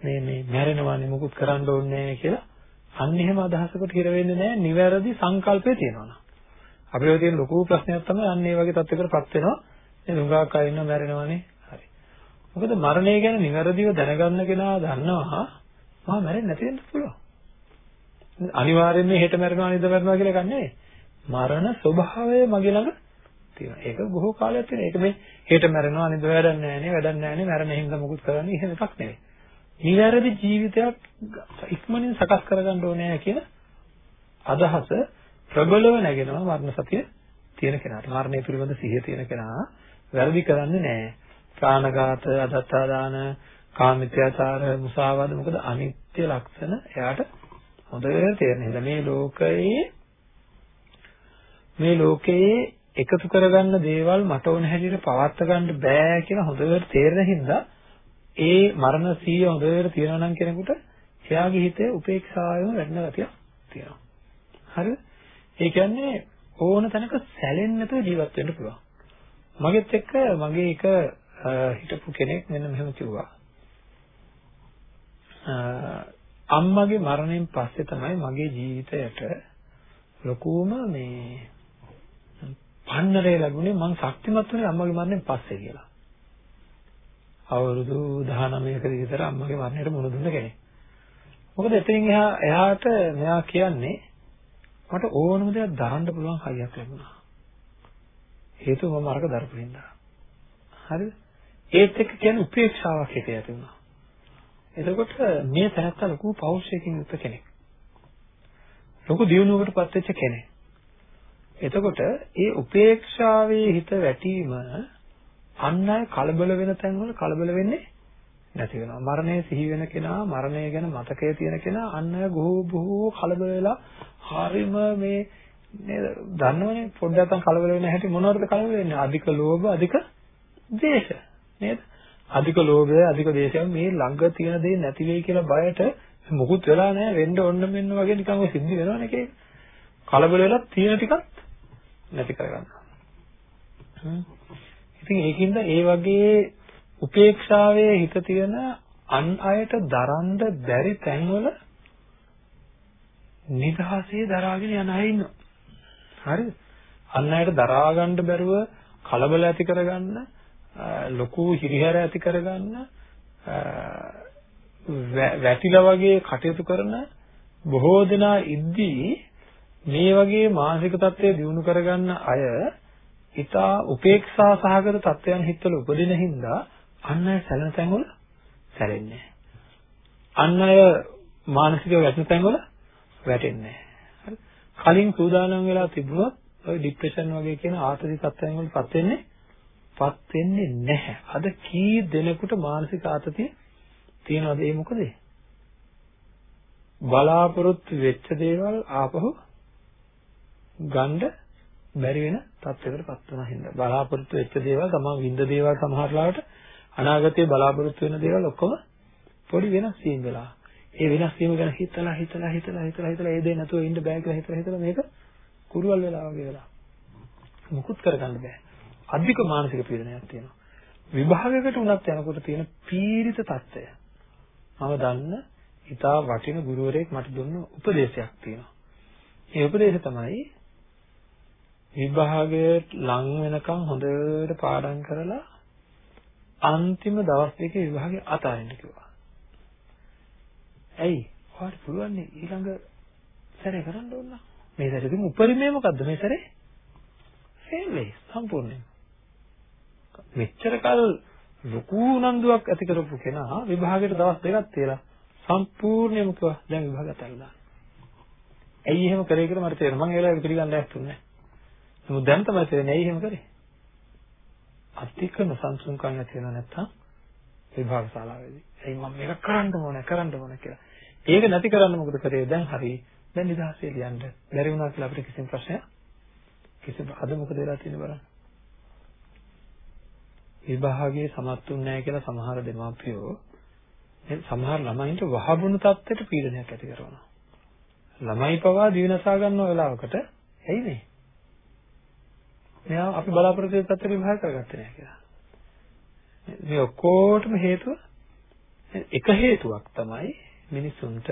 මේ මේ මැරෙනවානේ මුකුත් කරන්න ඕනේ නැහැ කියලා අන්න එහෙම අදහසකට හිර වෙන්නේ නැහැ නිවැරදි සංකල්පය තියෙනවා. අපිට තියෙන ලොකු ප්‍රශ්නයක් තමයි අන්න ඒ වගේ තත්යකටපත් වෙනවා. මේ දුඟාක් අය ඉන්න මැරෙනවානේ. හරි. මොකද මරණය ගැන නිවැරදිව දැනගන්න කෙනා දන්නවා මම මැරෙන්නේ නැති වෙන්න පුළුවන්. අනිවාර්යෙන්ම හෙට මැරෙනවා නිද මැරෙනවා කියලා එකක් නෙවෙයි. මරණ ස්වභාවය මගේ ළඟ තියෙනවා. ඒක බොහෝ කාලයක් තියෙනවා. ඒක මේ හෙට මැරෙනවා නිද වැඩක් නැහැ නේ වැඩක් නැහැ නේ මැරෙන හින්දා මොකුත් කරන්නේ එහෙම එකක් නෙවෙයි. නිවැරදි ජීවිතයක් ඉක්මනින් සකස් කරගන්න ඕනේ කියන අදහස ප්‍රබලව නැගෙනවා මරණ සතිය තියෙන කෙනාට. මරණය පිළිබඳ සිහිය තියෙන කෙනා වැරදි කරන්නේ නැහැ. ප්‍රාණඝාත, අදත්තාදාන, කාමිත්‍යාචාර, මුසාවාද මොකද අනිත්‍ය ලක්ෂණ එයාට හොඳට තේරෙන හින්දා මේ ලෝකයේ මේ ලෝකයේ එකතු කරගන්න දේවල් මට ඕන හැටියට පවත් ගන්න බෑ කියලා හොඳට තේරෙන හින්දා ඒ මරණ සීය හොඳට තියෙනවා නම් කෙනෙකුට එයාගේ හිතේ උපේක්ෂාවෙම වැඩෙන ගතියක් තියෙනවා. හරිද? ඒ කියන්නේ ඕන තැනක සැලෙන්නේ නැතුව ජීවත් වෙන්න පුළුවන්. මගෙත් එක්ක මගේ එක හිටපු කෙනෙක් මෙන්න මෙහෙම කිව්වා. අම්මගේ මරණයෙන් පස්සේ තමයි මගේ ජීවිතයට ලොකුම මේ පන්නරේ ලැබුණේ මං ශක්තිමත් වුණේ අම්මගේ මරණයෙන් පස්සේ කියලා. අවුරුදු 19ක විතර අම්මගේ මරණයට මුහුණ දුන්න කෙනෙක්. මොකද එතනින් එහා එහාට මෙයා කියන්නේ මට ඕනම දෙයක් දරන්න පුළුවන් හයියක් ලැබුණා. හේතුව මම අරක දරපු හින්දා. හරිද? ඒත් එක්ක කියන්නේ උපේක්ෂාවක් හිතේ ඇති වුණා. එතකොට මේ තැනත්තා ලොකු පෞරුෂයකින් යුක්ත කෙනෙක්. ලොකු දියුණුවකටපත් වෙච්ච කෙනෙක්. එතකොට ඒ උපේක්ෂාවේ හිත වැටීම අන් අය කලබල වෙන තැන්වල කලබල වෙන්නේ නැති වෙනවා. මරණය සිහි වෙන කෙනා, මරණය ගැන මතකයේ තියෙන කෙනා අන් අය බොහෝ බොහෝ කලබල වෙලා හරිම මේ නේද? දන්නවනේ පොඩ්ඩක් අතන් කලබල වෙන හැටි මොනවද කලබල වෙන්නේ? අධික ලෝභ, අධික ද්වේෂ නේද? අධික ලෝභය, අධික ද්වේෂය මේ ළඟ තියෙන දේ නැති වෙයි කියලා බයට මොකුත් වෙලා නැහැ. වෙන්න ඕන්න මෙන්න වගේ නිකන් ඔය සිද්ධ වෙනවනේ කේ. කලබල වෙලා තියෙන ටිකත් නැති කරගන්නවා. ඉතින් ඒකින්ද ඒ වගේ උපේක්ෂාවේ හිත තියෙන අන් අයට දරන්න බැරි තැන්වල නිදහසේ දරාගෙන යන අය ඉන්නවා. හරිද? අන් අයට දරා ගන්න බැරුව කලබල ඇති කරගන්න ලොකු හිරිහැර ඇති කරගන්න වැටිලා වගේ කටයුතු කරන බොහෝ දෙනා ඉද්දී මේ වගේ මානසික තත්ත්වය දියුණු කරගන්න අය ඊටා උපේක්ෂා සහගත තත්ත්වයන් හිතවල උපදින හින්දා අන් අය සැලෙන තැන්වල සැලෙන්නේ අන් අය මානසිකව වැටෙන තැන්වල වැටෙන්නේ නැහැ. කලින් සූදානම් වෙලා තිබුණොත් ඔය ડિප්‍රෙෂන් වගේ කියන ආතති තත්ත්වයන් වලපත් වෙන්නේ පත් වෙන්නේ නැහැ. අද කී දෙනෙකුට මානසික ආතතිය තියෙනවද? ඒ මොකද? බලාපොරොත්තු වෙච්ච දේවල් ආපහු ගන්න බැරි වෙන තත්යකටපත් වෙනා හින්දා බලාපොරොත්තු වෙච්ච දේවල් තමන් විඳ දේවල් සමහර අනාගතේ බලාපොරොත්තු වෙන දේවල් ඔක්කොම පොඩි වෙනස් වීම වෙලා. ඒ වෙනස් වීම ගැන හිතලා හිතලා හිතලා හිතලා හිතලා ඒ දේ නැතුව ඉන්න බෑ කියලා හිතලා හිතලා මේක කුරුවල් වෙලා වගේ වෙලා. මුකුත් කරගන්න බෑ. අධික මානසික පීඩනයක් තියෙනවා. විභාගයකට උනත් යනකොට තියෙන පීඩිත తত্ত্বය. මම දන්න ඉතා වටින ගුරුවරයෙක් මට දුන්න උපදේශයක් තියෙනවා. ඒ උපදේශය තමයි විභාගයට ලං වෙනකන් හොඳට පාඩම් කරලා අන්තිම දවස් දෙකේ විභාගය අතාරින්න කිව්වා. ඇයි? ඔයාලට පුළුවන් ඊළඟ සැරේ කරන්න ඕන. මේ සැරේ ඉතින් උපරිමය මොකද්ද මේ සැරේ? ෆේල් වෙයි සම්පූර්ණයෙන්. මෙච්චර කල් ලොකු උනන්දුවක් ඇති කරපු කෙනා විභාගයට දවස් දෙකක් තියලා සම්පූර්ණයෙන්ම කිව්වා දැන් විභාග අතල්ලා. ඇයි එහෙම කරේ කියලා මට තේරෙනවා. මම ඒ වෙලාවේ පිළිගන්න ඇත්තුනේ නැහැ. නමුත් දැන් තමයි තේරෙන්නේ ඇයි එහෙම කරේ? අධික නොසන්සුන්කම් ඇති වෙනා නැත්තම් විභාග ශාලාවේදී. එයි මම මේක කරන්න ඕනේ කරන්න ඕනේ කියලා. ඒක නැති කරන්න මොකද කරේ? දැන් හරි. දැන් නිදහසේ ලියන්න. බැරි වුණා කියලා අපිට කිසිම ප්‍රශ්නයක් කිසිම අද මොකද වෙලා තියෙන්නේ බලන්න. විභාගයේ සමත්ුන් නැහැ කියලා සමහර දෙමාපියෝ සමහර ළමයින්ට වහබුණු තත්ත්වයට පීඩනයක් ඇති කරනවා. ළමයි පවා දිවිනසා ගන්නව වෙලාවකට ඇයි මේ? මෙයා අපි බලාපොරොත්තු වෙච්ච පැත්තට විභාග කරගත්තේ නැහැ කියලා. මේ ඔක්කොටම හේතුව එක හේතුවක් තමයි මිනිසුන්ට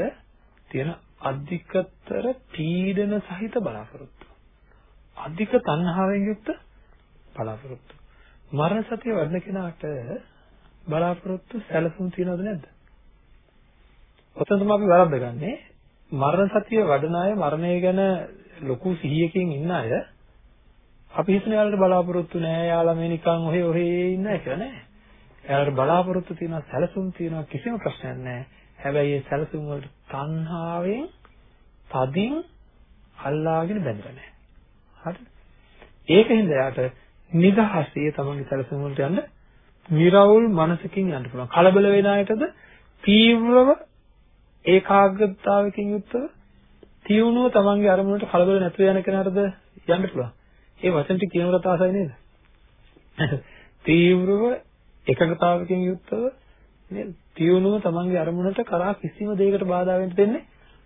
තියෙන අධිකතර පීඩන සහිත බලාපොරොත්තු. අධික තණ්හාවෙන් යුක්ත බලාපොරොත්තු. මරණ සතිය වඩන කෙනාට බලාපොරොත්තු සැලසුම් තියනවද නැද්ද? ඔතන තමයි අපි වරද්දගන්නේ. මරණ සතිය වඩන අය මරණය ගැන ලොකු සිහියකින් ඉන්න අය අපි හිතන යාළුවට බලාපොරොත්තු නෑ යාළුවා මේ නිකන් ඔහේ ඔහේ ඉන්නයි කියලා නෑ. එයාලට බලාපොරොත්තු තියෙනවා සැලසුම් තියෙනවා කිසිම ප්‍රශ්නයක් නෑ. හැබැයි ඒ සැලසුම් වලට තණ්හාවෙන් තදින් අල්ලාගෙන බැඳලා නෑ. හරිද? ඒකින්ද එයාට නිදහසේ තමන්ගේ සැලසුම් වලට යන්න නිරවුල් මනසකින් යන්න පුළුවන්. කලබල වෙන අයටද තීව්‍රව ඒකාග්‍රතාවකින් යුක්තව තියුණුව තමන්ගේ අරමුණට කලබල නැතුව යන කෙනාටද යන්න පුළුවන්. ඒ වචන ටික කියනකොට ආසයි නේද? තීව්‍රව එකඟතාවකින් යුක්තව නේද? තියුණුව තමන්ගේ අරමුණට කරා කිසිම දෙයකට බාධා වෙන්න දෙන්නේ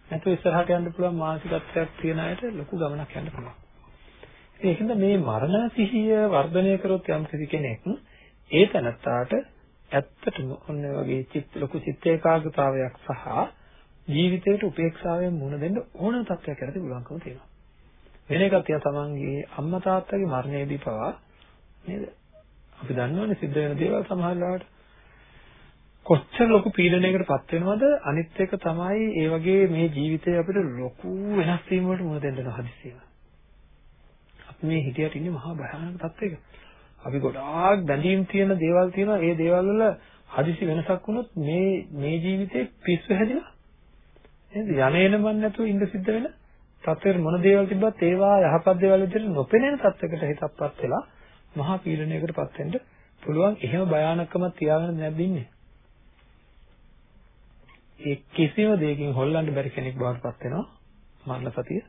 නැතුව ඉස්සරහට යන්න පුළුවන් මානසිකත්වයක් තියෙන අයට ලොකු ගමනක් යන්න පුළුවන්. ඒකින්ද මේ මරණ සිහිය වර්ධනය කරොත් යම් කෙනෙක් ඒ තැනත්තාට ඇත්තටම ඔන්න වගේ චිත්ත ලොකු චිත්ත ඒකාග්‍රතාවයක් සහ ජීවිතයට උපේක්ෂාවෙන් මුහුණ දෙන්න ඕන තත්ත්වයක් ඇති පුළුවන්කම තියෙනවා. වෙන එකක් තියා තමන්ගේ අම්මා තාත්තගේ මරණයේදී පවා නේද? අපි දන්නවනේ සිද්ධ වෙන දේවල් සමහර වෙලාවට කොච්චර ලොකු පීඩනයකට පත් වෙනවද අනිත් එක තමයි ඒ වගේ මේ ජීවිතේ අපිට ලොකු වෙනස් වීම වලට මුහුණ දෙන්න හදිස්සියම. අපි මේ හිතියට ඉන්නේ මහා භයානක තත්ත්වයක. අපි ගොඩාක් බැඳීම් තියෙන දේවල් තියෙනවා. ඒ දේවල් වල හදිසි වෙනසක් වුණොත් මේ මේ ජීවිතේ පිස්සු හැදිලා නේද? යන්නේන මන් නැතුව ඉඳ සිද්ධ වෙන තත්ත්වෙට මොන දේවල් තිබ්බත් ඒවා යහපත් දේවල් විදිහට නොපෙනෙන තත්ත්වයකට හිතපත් වෙලා මහා පීඩනයකටපත් වෙන්න පුළුවන්. එහෙම භයානකමක් තියාගෙන නැද්ද ඉන්නේ? ඒ කිසිම දෙයකින් හොල්ලන්න බැරි කෙනෙක් බවට පත් වෙනවා මරණ සතිය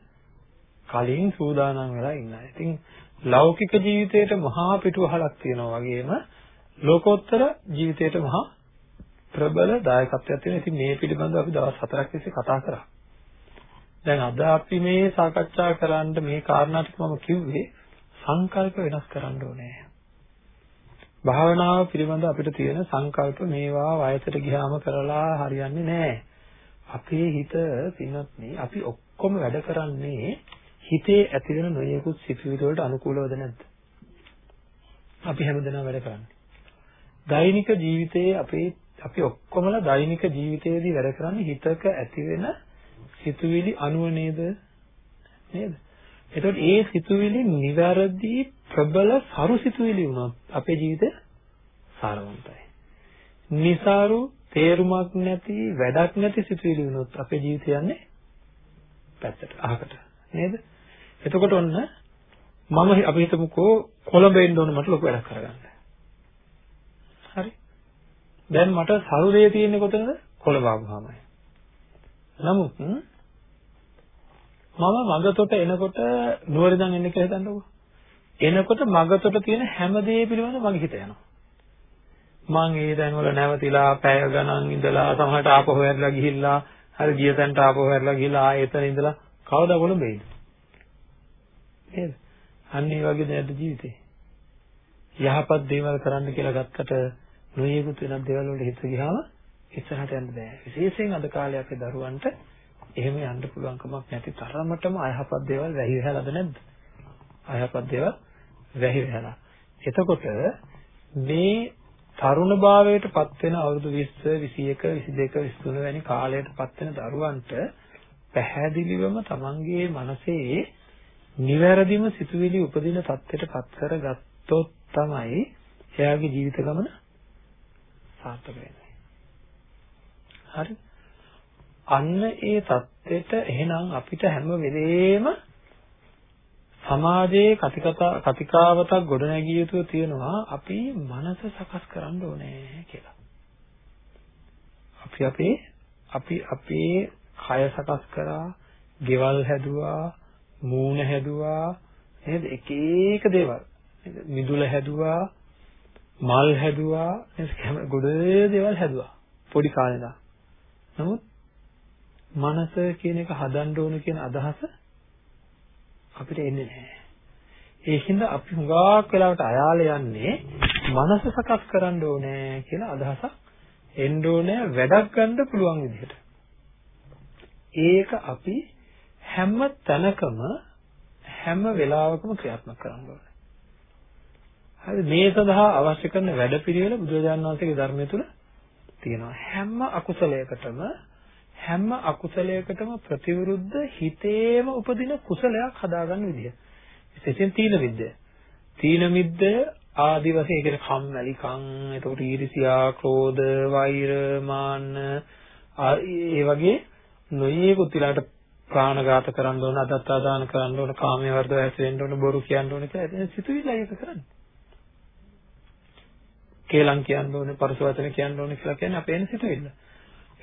කලින් සූදානම් වෙලා ඉන්න අය. ඉතින් ලෞකික ජීවිතේට මහා පිටුවහලක් තියෙනවා වගේම ලෝකෝත්තර ජීවිතේට මහා ප්‍රබල දායකත්වයක් තියෙනවා. ඉතින් මේ පිළිබඳව අපි දවස් හතරක් තිස්සේ කතා කරා. දැන් අද අපි මේ සාකච්ඡා කරන්න මේ කාරණා ටික මම කිව්වේ සංකල්ප වෙනස් කරන්න ඕනේ. භාවනාව පිළිබඳ අපිට තියෙන සංකල්ප මේවා වයසට ගියාම කරලා හරියන්නේ නැහැ. අපේ හිත පින්වත්නි අපි ඔක්කොම වැඩ කරන්නේ හිතේ ඇතිවෙන නොයෙකුත් සිතුවිලි වලට අනුකූලවද නැද්ද? අපි හැමදෙනාම වැඩ කරන්නේ. දෛනික ජීවිතයේ අපේ අපි ඔක්කොමලා දෛනික ජීවිතයේදී වැඩ කරන්නේ හිතක ඇතිවෙන සිතුවිලි අනුව නේද? නේද? එතකොට ඒ සිතුවිලි නිවැරදි ප්‍රබල සරු සිතුවිලි වුණොත් අපේ ජීවිතය සාරවන්තයි. નિસાරු තේරුමක් නැති වැඩක් නැති සිතුවිලි වුණොත් අපේ ජීවිතය යන්නේ පැත්තට අහකට නේද? එතකොට ඔන්න මම අපි හිතමුකෝ කොළඹ එන්න ඕන මට ලොකු වැඩක් කරගන්න. හරි. දැන් මට සරුවේ තියෙන්නේ කොතනද? කොළඹ ආවමයි. නමුත් මම මගතොට එනකොට නුවරදන් එන්න කියලා හිතන්නකෝ. එනකොට මගතොට තියෙන හැම දේ පිළිබඳව මගේ හිත යනවා. මං ඒ තැන්වල නැවතිලා පැය ගණන් ඉඳලා සමහරට ආපහු හැරිලා ගිහිල්ලා හරි ගිය තැනට ආපහු හැරිලා ගිහිල්ලා ආයෙ එතන ඉඳලා කවදා කොළඹෙයිද නේද අන්න ඒ වගේ දෙයක් ජීවිතේ යහපත් දේවල් කරන්න කියලා ගත්තට නොයෙකුත් වෙනත් දේවල් වලට හිත ගියාම ඉස්සරහට යන්න බෑ විශේෂයෙන් අද කාලේ අපේ දරුවන්ට එහෙම යන්න පුළුවන් කමක් නැති තරමටම අයහපත් දේවල් වැහි වෙහලාද නැද්ද අයහපත් දේවල් වැහි වෙහලා එතකොට මේ තරුණ භාවයට පත් වෙන අවුරුදු 20 21 22 23 වැනි කාලයට පත් වෙන දරුවන්ට පැහැදිලිවම තමන්ගේ මනසේ නිවැරදිම සිතුවිලි උපදින தත්ත්වයට පත් කරගත්තොත් තමයි එයාගේ ජීවිත ගමන සාර්ථක වෙන්නේ. හරි. අන්න ඒ தත්ත්වෙට එහෙනම් අපිට හැම වෙලේම සමාජයේ කතිකතා කතිකාවතක් ගොඩනැගිය යුතු තියෙනවා අපි මනස සකස් කරන්න ඕනේ කියලා. අපි අපේ අපි අපේ කය සකස් කරා, ගෙවල් හැදුවා, මූණ හැදුවා, නේද? එක එක දේවල්. මිදුල හැදුවා, මල් හැදුවා, නේද? ගොඩ දේවල් හැදුවා. පොඩි කාලේ ඉඳන්. නමුත් මනස කියන එක හදන්න ඕන කියන අදහස අපිට එන්නේ නැහැ. ඒකින්ද අපි හුඟක් වෙලාවට අයාලේ යන්නේ මනස සකස් කරන්න ඕනේ කියලා අදහසක් එන්න ඕනේ වැඩක් ගන්න පුළුවන් විදිහට. ඒක අපි හැම තැනකම හැම වෙලාවකම ක්‍රියාත්මක කරන්න ඕනේ. හරි මේ සඳහා අවශ්‍ය කරන වැඩපිළිවෙල බුදුරජාණන් වහන්සේගේ ධර්මය තුල තියෙනවා. හැම අකුසලයකටම හැම අකුසලයකටම ප්‍රතිවිරුද්ධ හිතේම උපදින කුසලයක් හදාගන්න විදිය. විශේෂයෙන් තීන මිද්දය. තීන මිද්දය ආදි වශයෙන් කියන කම්මැලිකම්, එතකොට ඊර්ෂියා, ක්‍රෝධ, වෛර, මාන්න ඒ වගේ නොයේකුත් විලාට ප්‍රාණඝාත කරන්න ඕන, අදත්තා දාන කරන්න ඕන, කාමයේ වර්ධව හැසිරෙන්න ඕන, බොරු කියන්න ඕන කියලා එතන සිතුවිල්ල ඒක කරන්නේ. කේලම් කියන්න ඕනේ, පරස වචන කියන්න ඕනේ කියලා කියන්නේ අපේ එන සිතුවිල්ල.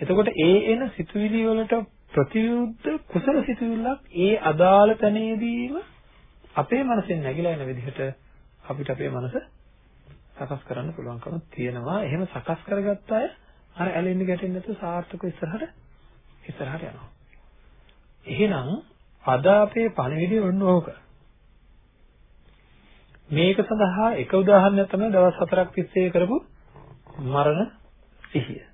එතකොට ඒ එන සිතුවිලි වලට ප්‍රතිවිරුද්ධ කුසල සිතුවිල්ලක් ඒ අදාළ තැනේදීම අපේ මනසෙන් නැగిලා එන විදිහට අපිට අපේ මනස සකස් කරන්න පුළුවන්කම තියෙනවා. එහෙම සකස් කරගත්ත අය අර ඇලෙන්න ගැටෙන්න නැතුව සාර්ථකව ඉස්සරහට ඉස්සරහට යනවා. එහෙනම් අද අපේ පණිවිඩය ඔන්න ඕක. මේක සඳහා එක උදාහරණයක් තමයි දවස් 4ක් තිස්සේ කරපු මරණ සිහිය.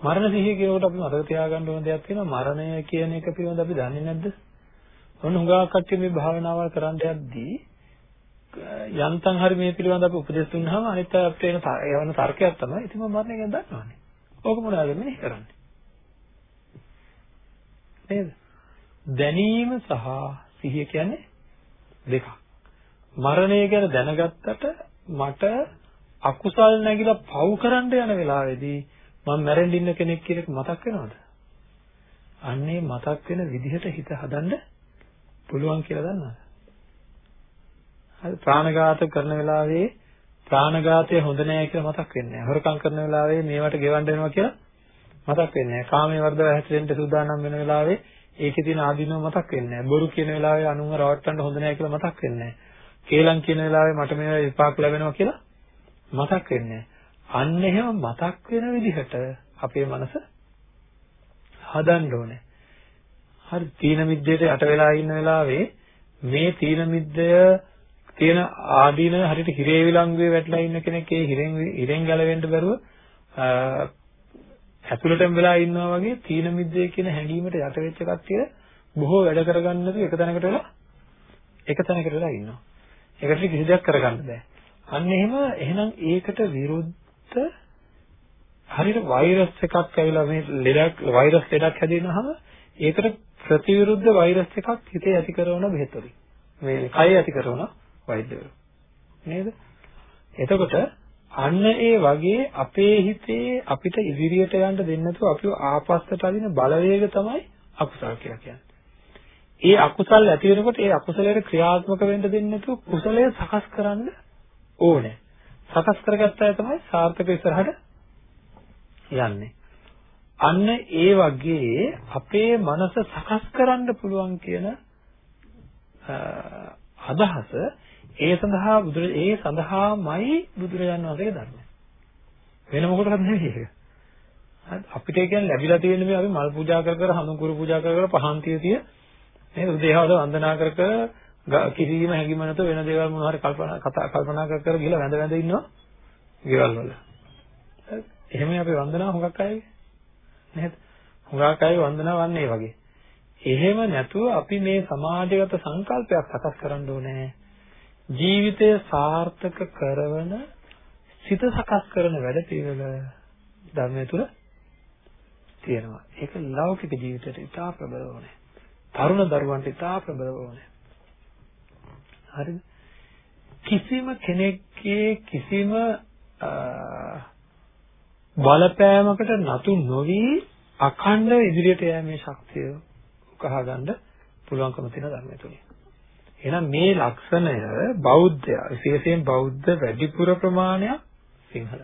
මරණ සිහිය කියනකොට අපි මතක තියාගන්න ඕන දෙයක් තියෙනවා මරණය කියන එක පිළිබඳව අපි දන්නේ නැද්ද? ඔන්න හුඟා කට්ටිය මේ භාවනාවල් කරන්න යද්දී යන්තම් හරි මේ පිළිබඳව අපි උපදෙස් දුන්නාම අනිත් අය අපිට එන යවන තර්කයක් තමයි ඉතින් මම මරණය ගැන දන්නවනේ. ඕක මොනවද මෙනෙහි කරන්නේ? නේද? දැනීම සහ සිහිය කියන්නේ දෙකක්. මරණය ගැන දැනගත්තට මට අකුසල් නැగిලා පව් කරන්න යන වෙලාවේදී මම මැරෙන්න ඉන්න කෙනෙක් කියන එක මතක් වෙනවද? අන්නේ මතක් වෙන විදිහට හිත හදන්න පුළුවන් කියලා දන්නවද? හරි ප්‍රාණඝාත කරන වෙලාවේ ප්‍රාණඝාතය හොඳ නෑ කියලා මතක් වෙන්නේ නෑ. හොරකම් කරන වෙලාවේ මේවට ගෙවන්න වෙනවා කියලා මතක් වෙන්නේ නෑ. කාමයේ වර්ධව හැසිරෙන්න සූදානම් වෙන වෙලාවේ ඒකේ තියෙන ආදීනව මතක් වෙන්නේ නෑ. බොරු කියන වෙලාවේ අනුන්ව රවට්ටන්න හොඳ නෑ කියලා මතක් වෙන්නේ නෑ. කේලම් කියන වෙලාවේ මට මේවා විපාක ලැබෙනවා කියලා මතක් වෙන්නේ නෑ. අන්න එහෙම මතක් වෙන විදිහට අපේ මනස හදන්න ඕනේ. හරි තීන මිද්දේට යට වෙලා ඉන්න වෙලාවේ මේ තීන මිද්දය තියෙන ආදීන හරියට හිරේ විලංගුවේ වැටලා ඉන්න කෙනෙක් ඒ හිරෙන් හිරෙන් ගැලවෙන්න බැරුව ඇතුළටම වෙලා ඉන්නවා වගේ තීන මිද්දේ කියන හැඟීමට යට වෙච්ච කට්ටිය බොහෝ වැඩ කරගන්න නැතුව එක තැනකට වෙලා එක තැනකට වෙලා ඉන්නවා. ඒකට කිසි දෙයක් කරගන්න බෑ. අන්න එහෙම එහෙනම් ඒකට විරුද්ධ හරියට වෛරස් එකක් ඇවිල්ලා මේ ලෙඩක් වෛරස් ලෙඩක් හැදෙනවහම ඒකට ප්‍රතිවිරුද්ධ වෛරස් එකක් හිතේ ඇති කරන බෙහෙත් වලින් මේ කය ඇති කරන වෛද්‍යවරු නේද එතකොට අන්න ඒ වගේ අපේ හිතේ අපිට ඉදිරියට යන්න දෙන්නේ නැතුව අපිව ආපස්සට අදින බලවේග තමයි අකුසල් කියලා කියන්නේ. ඒ අකුසල් ඇති වෙනකොට ඒ අකුසලයට ක්‍රියාත්මක වෙන්න දෙන්නේ නැතුව කුසලය සකස් කරන්න ඕනේ. සකස් කරගත්ත අය තමයි සාර්ථක ඉස්සරහට යන්නේ. අන්න ඒ වගේ අපේ මනස සකස් කරන්න පුළුවන් කියන අදහස ඒ සඳහා බුදු ඒ සඳහාමයි බුදුරජාණන් වහන්සේගේ ධර්මය. වෙන මොකටවත් නෙවෙයි ඒක. හරි අපිට ඒ කියන්නේ ලැබිලා තියෙන මේ අපි මල් පූජා කර කර හඳුන් කුරු පූජා කර කර පහන් තිය තිය නේද උදේවල වන්දනා කර කර කිසිම හැඟීම නැතුව වෙන දේවල් මොනවා හරි කල්පනා කතා කල්පනා කර කර ගිහලා වැඳ වැඳ ඉන්නවා ගෙවල් වල. එහෙම අපි වන්දනා හුඟක් අය නේද? හුඟක් අය වන්දනා වන්නේ වගේ. එහෙම නැතුව අපි මේ සමාජගත සංකල්පයක් සකස් කරන්න ඕනේ. ජීවිතය සාර්ථක කරන සිත සකස් කරන වැඩ පිළිවෙල ධර්මය තුල තියෙනවා. ඒක ලෞකික ජීවිතයට ඉතා ප්‍රබල ඕනේ. තරුණ දරුවන්ට ඉතා ප්‍රබල ඕනේ. හරිද? කිසිම කෙනෙක්ගේ කිසිම බලපෑමකට නතු නොවි අඛණ්ඩ ඉදිරියට යෑමේ ශක්තිය උකහා ගන්න පුළුවන්කම තියෙන ධර්මය තුලින්. එහෙනම් මේ ලක්ෂණය බෞද්ධය විශේෂයෙන් බෞද්ධ වැඩිපුර ප්‍රමාණයක් සිංහල.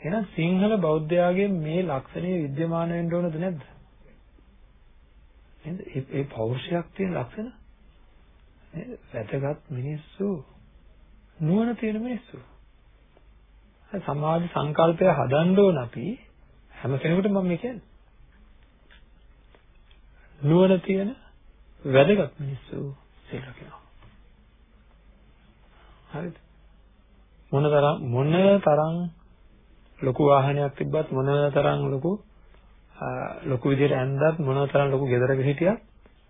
එහෙනම් සිංහල බෞද්ධයාගේ මේ ලක්ෂණය विद्यमान වෙන්න ඕනද නැද්ද? නේද? ඒ පෞරුෂයක් තියෙන ලක්ෂණ නේද? වැදගත් මිනිස්සු නුවණ තියෙන මිනිස්සු. සමාජ සංකල්පය හදන්න ඕන අපි හැම කෙනෙකුටම මම කියන්නේ. නුවණ තියෙන වැදගත් මිනිස්සු සිල් රකිනවා. හරිද? මොන තරම් මොන තරම් ලොකු වාහනයක් තිබ්බත් මොන තරම් ලොකු ලොකු විදිහට ඇඳත් මොන තරම් ලොකු ගෙදරක හිටියත්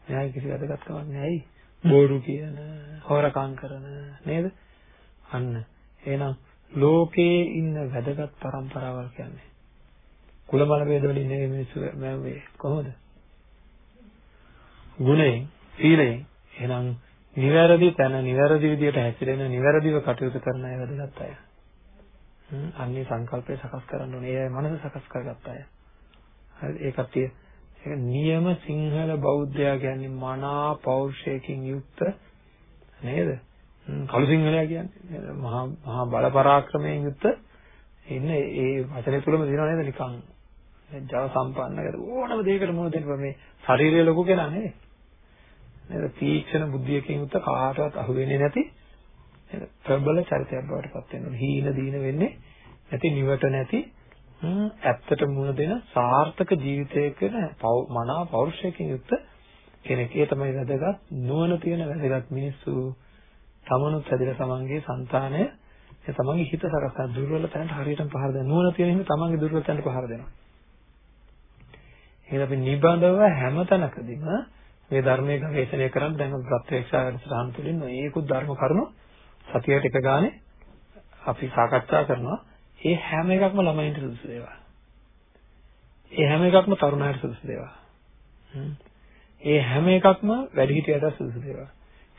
එයායි කිසි වැදගත්කමක් නැහැ. බෝරු කියන, හොරකම් කරන නේද? අන්න. එහෙනම් ලෝකයේ ඉන්න වැදගත් પરම්පරාවල් කියන්නේ කුලමල ભેද වලින් නෙවෙයි මිනිස්සු මේ කොහොමද? ගුණයෙන්, සීලයෙන් එහෙනම් නිවැරදි තැන නිවැරදි විදියට හැසිරෙන නිවැරදිව කටයුතු කරන අය වැඩගත් අය. අන්නේ සංකල්පය සකස් කරන්න ඕනේ. ඒ අය මනස සකස් කරගත් අය. හරි ඒ කට්ටිය ඒක නියම සිංහල බෞද්ධයා කියන්නේ මනා පෞරුෂයකින් යුක්ත නේද? කළු සිංහලයා කියන්නේ මහා මහා බල පරාක්‍රමයෙන් යුක්ත ඉන්න ඒ වචනේ තුලම තියෙනව නේද නිකන් ජව සම්පන්න ඕනම දෙයකට මොන දෙන්න මේ ශරීරය ලොකු කෙනා නෙවෙයි. නේද? තීක්ෂණ බුද්ධියකින් යුක්ත කාටවත් අහු වෙන්නේ නැති නේද? ප්‍රබල චරිතයක් බවට පත් වෙනවා. හීන දීන වෙන්නේ නැති නිවට නැති ඇත්තට මුණ දෙන සාර්ථක ජීවිතයක මනා පෞරුෂයකින් යුක්ත කෙනෙක්. ඒ තමයි වැදගත් නුවණ තියෙන වැදගත් මිනිස්සු තමනුත් හැදිලා තමන්ගේ సంతානය ඒ තමන්ගේ හිත සකස් කරන දුර්වල තැනට හරියටම පහර දෙන නුවණ තියෙන හින්දා තමන්ගේ දුර්වල තැනට පහර දෙනවා. එහෙනම් අපි නිබඳව හැම තැනකදීම මේ ධර්මයේ ගවේෂණය කරන් දැන් ප්‍රත්‍යක්ෂා වැඩසටහන් තුළින් මේකුත් ධර්ම කරුණු සතියට එක ගානේ අපි සාකච්ඡා කරනවා. ඒ හැම එකක්ම ළමයින්ට සුදුසු දේවල්. ඒ හැම එකක්ම තරුණයන්ට සුදුසු දේවල්. ඒ හැම එකක්ම වැඩිහිටියට සුදුසු දේවල්.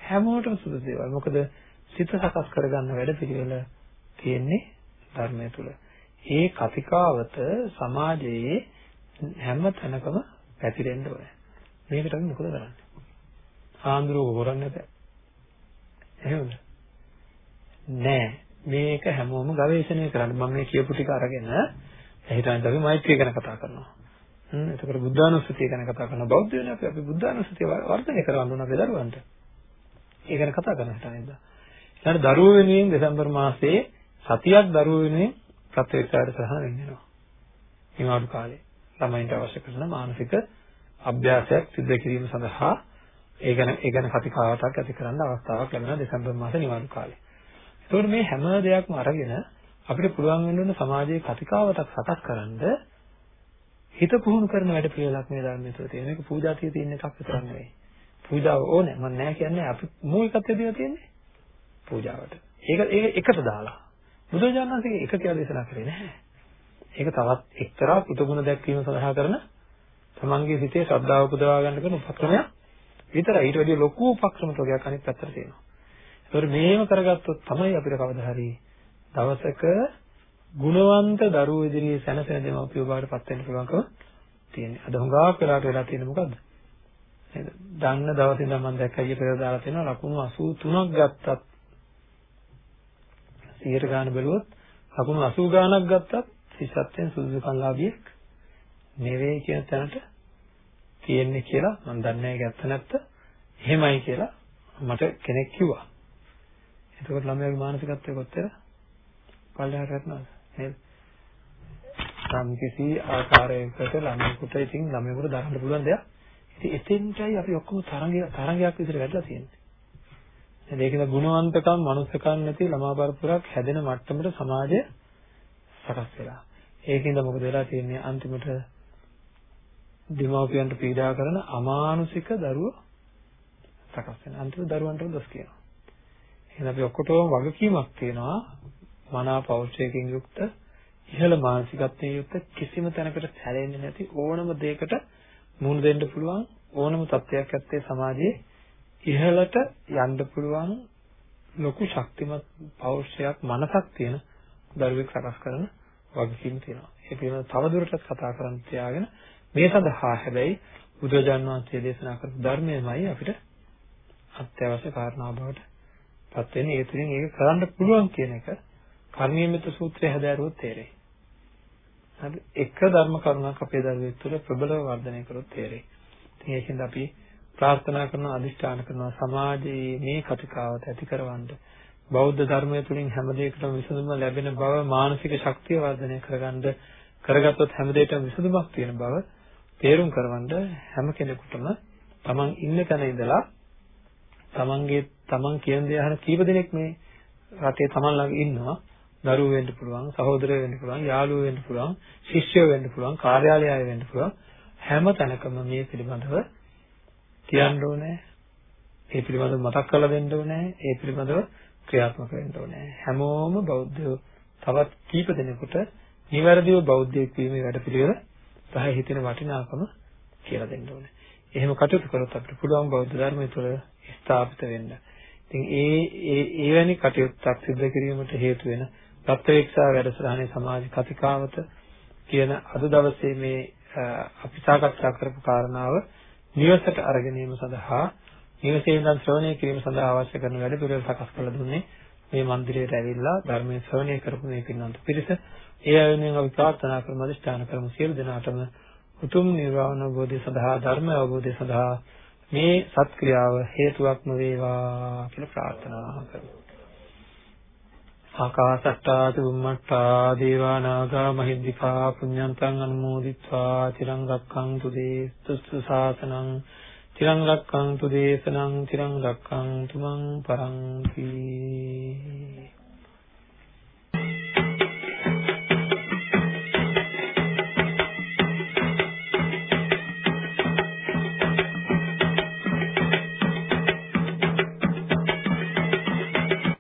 හැමෝටම සුදුසු දේවල්. මොකද සිත සකස් කරගන්න වැඩ පිළිවෙල තියෙන්නේ ධර්මය තුල. ඒ කතිකාවත සමාජයේ හැම තැනකම පැතිරෙන්න ඕනේ. මේකට අපි මොකද කරන්නේ? ආන්දරෝ හොරන්නේ නැහැ. එහෙමද? නෑ. මේක හැමෝම ගවේෂණය කරන්න. මම මේ කියපු ටික අරගෙන හිතන්න අපි මෛත්‍රිය ගැන කතා කරනවා. හ්ම් එතකොට බුද්ධානුස්සතිය ගැන කතා කරනවා. බෞද්ධ වෙන අපි අපි බුද්ධානුස්සතිය වර්ධනය කරවන්න ඕන අපේ දරුවන්ට. ඒ ගැන කතා කරන්න හිතන්නේ. ඊළඟ දරුවෝ වෙනුවෙන් දෙසැම්බර් මාසයේ සතියක් දරුවෝ වෙනුවෙන් ප්‍රත්‍යක්ෂයට සහන වෙන්නවා. නිවාඩු කාලේ ළමයින්ට අවශ්‍ය කරන මානසික අභ්‍යාසයක් සිදු කිරීම සඳහා ඒ ගැන ඒ ගැන කතිකාවතක් ඇති කරන්න අවස්ථාවක් ලැබෙනවා දෙසැම්බර් මාසේ නිවාඩු කාලේ. ඒතකොට මේ හැම දෙයක්ම අරගෙන අපිට පුළුවන් වෙන්න සමාජයේ කතිකාවතක් සකස් කරන්න හිත පුහුණු කරන වැඩ පිළිවෙලක් මේ ධර්මයේ තුල තියෙන. මේක පූජාතිය තියෙන එකක් විතරක් නෙවෙයි. පූජාව ඕනේ. මම නෑ කියන්නේ අපි මූලිකත්වය දීලා තියෙන්නේ පූජාවට. ඒක ඒක එකට දාලා. බුදුරජාණන් වහන්සේ එක කියලා දේශනා කරේ නැහැ. ඒක තවත් එක්තරා පුදුගුණ දැක්වීම සඳහා කරන තමන්ගේ සිතේ ශ්‍රද්ධාව උපදවා ගන්න කරන උපක්‍රමයක් විතරයි. ඊට වැඩිය ලොකු උපක්‍රම තෝගයක් අනිත් පැත්තට තියෙනවා. ඒතකොට මේව කරගත්තොත් තමයි අපිට කවදා හරි දවසක ගුණවන්ත දරුවෝ ඉදිරියේ සැනසෙන දෙමව්පියෝ බවට පත් වෙන්න පුළුවන්කම තියෙනවා. අද හුඟක් වෙලාවට වෙලා තියෙන්නේ මොකද්ද? නේද? දන්න දවසේ ඉඳන් මම දැක්කා ඊයේ පෙරේද දාලා තියෙනවා ලකුණු 83ක් ගත්තත් 100ට ගන්න බැලුවොත් ලකුණු 80 ගාණක් ගත්තත් ශිෂ්‍යත්වයෙන් සුදුසුකම් ලාභියෙක් නෙවෙයි කියන තැනට තියෙන්නේ කියලා මම දන්නේ නැහැ ඇත්ත නැත්ත එහෙමයි කියලා මට කෙනෙක් කිව්වා. එතකොට ළමයාගේ මානසිකත්වය කොච්චර පල්ලෙහාට වැටෙනවද නේද? නම් කිසි ආකාරයකට ළමයෙකුට ඉතින් ළමයෙකුට දරන්න පුළුවන් දෙයක්. ඉතින් එතෙන්ටයි අපි ඔක්කොම තරංගය තරංගයක් විදිහට වැටලා තියෙන්නේ. දැන් ඒකද ගුණවන්තකම්, මනුස්සකම් නැති ළමා පරපුරක් හැදෙන මට්ටමට සමාජය සකස් වෙලා. ඒකින්ද මොකද වෙලා තියෙන්නේ අන්තිමට දෙමව්පියන්ට පීඩා කරන අමානුෂික දරුවෝ සකස් වෙන. අන්තිම දරුවන්ට දොස් කියනවා. එහෙනම් අපි ඔක්කොටම වගකීමක් තියෙනවා මනා පෞරුෂයකින් යුක්ත ඉහළ මානසිකත්වයෙන් යුක්ත කිසිම තැනකට සැලෙන්නේ නැති ඕනම දෙයකට මුහුණ දෙන්න පුළුවන් ඕනම තත්ත්වයක් ඇත්තේ සමාජයේ ඉහළට යන්න පුළුවන් ලොකු ශක්තිමත් පෞරුෂයක් මනසක් තියෙන දරුවෙක් සකස් කරන වගකීම් තියෙනවා. ඒ පිළිබඳව තවදුරටත් කතා කරන්න තියාගෙන මේ සඳහා හැබැයි බුදුරජාණන් වහන්සේ දේශනා කරපු ධර්මයමයි අපිට අත්‍යවශ්‍ය කාරණා බවට පත් වෙන්නේ. ඒ තුලින් ඒක කරන්න පුළුවන් කියන එක කර්ණීයමිත සූත්‍රය හැදෑරුවොත් තේරෙයි. හරි එක ධර්ම කරුණක් අපේ දරුවෙක් තුළ ප්‍රබලව වර්ධනය කරොත් තේරෙයි. ඉතින් ඒකෙන්ද අපි ප්‍රාර්ථනා කරනවා අදිෂ්ඨාන කරනවා සමාජයේ මේ කතිකාවත ඇති කරවන්න බෞද්ධ ධර්මය තුළින් හැම දෙයකටම විසඳුම ලැබෙන බව මානසික ශක්තිය වර්ධනය කරගන්න කරගත්තොත් හැම දෙයකටම විසඳුමක් තියෙන බව තේරුම් කරවන්න හැම කෙනෙකුටම තමන් ඉන්න තැන ඉඳලා තමන්ගේ තමන් කියන දේ අහන කීප දෙනෙක් මේ රටේ තමන් ළඟ ඉන්නවා. දරුවෝ වෙන්න පුළුවන් සහෝදරයෝ වෙන්න පුළුවන් යාළුවෝ වෙන්න පුළුවන් ශිෂ්‍යයෝ වෙන්න පුළුවන් කාර්යාලය අය වෙන්න පුළුවන්. හැම තැනකම මේ පිළිබඳව කියන්න ඕනේ. ඒ පිළිබඳව මතක් කරලා දෙන්න ඕනේ. ඒ පිළිබඳව ක්‍රියාත්මක වෙන්න ඕනේ. හැමෝම බෞද්ධයෝ තවත් කීප දෙනෙකුට නිවැරදිව බෞද්ධයෙක් වීමේ වැඩපිළිවෙල සහ හිතෙන වටිනාකම කියලා දෙන්න ඕනේ. එහෙම කටයුතු කරොත් අපිට පුළුවන් බෞද්ධ ධර්මය තුළ ස්ථාපිත වෙන්න. ඉතින් ඒ ඒ එවැනි කටයුත්තක් සිදු කිරීමට හේතු වෙන ප්‍රත්‍යක්ෂා වැඩසටහනේ සමාජ කතිකාවත කියන අද දවසේ මේ අපි සාකච්ඡා කරපු කාරණාව නිවසට අරගෙනීම සඳහා නිවසේ ඉඳන් ශ්‍රවණය කිරීම සඳහා අවශ්‍ය කරන වැඩ පිළිවෙල සකස් කරලා දුන්නේ මේ මන්දිරයට ඇවිල්ලා ධර්මයේ ශ්‍රවණය කරපු මේ පින්නන්ත පිරිස. ඒ අයුරින් අපි ප්‍රාර්ථනා කරමු අධිෂ්ඨාන කරමු සියලු දෙනාටම උතුම් නිර්වාණ අවබෝධය සඳහා ධර්ම අවබෝධය සඳහා මේ සත්ක්‍රියාව හේතුවක්ම වේවා කියලා ප්‍රාර්ථනා කරමු. ආකාසට්ටා චුම්මට්ටා දේවා නාග මහිද්దికා පුඤ්ඤන්තං අනුමෝදිත්වා තිරං රක්ඛන්තු දේස්තු සාසනං තිරං රක්ඛන්තු දේශනං තිරං රක්ඛන්තු මං පරං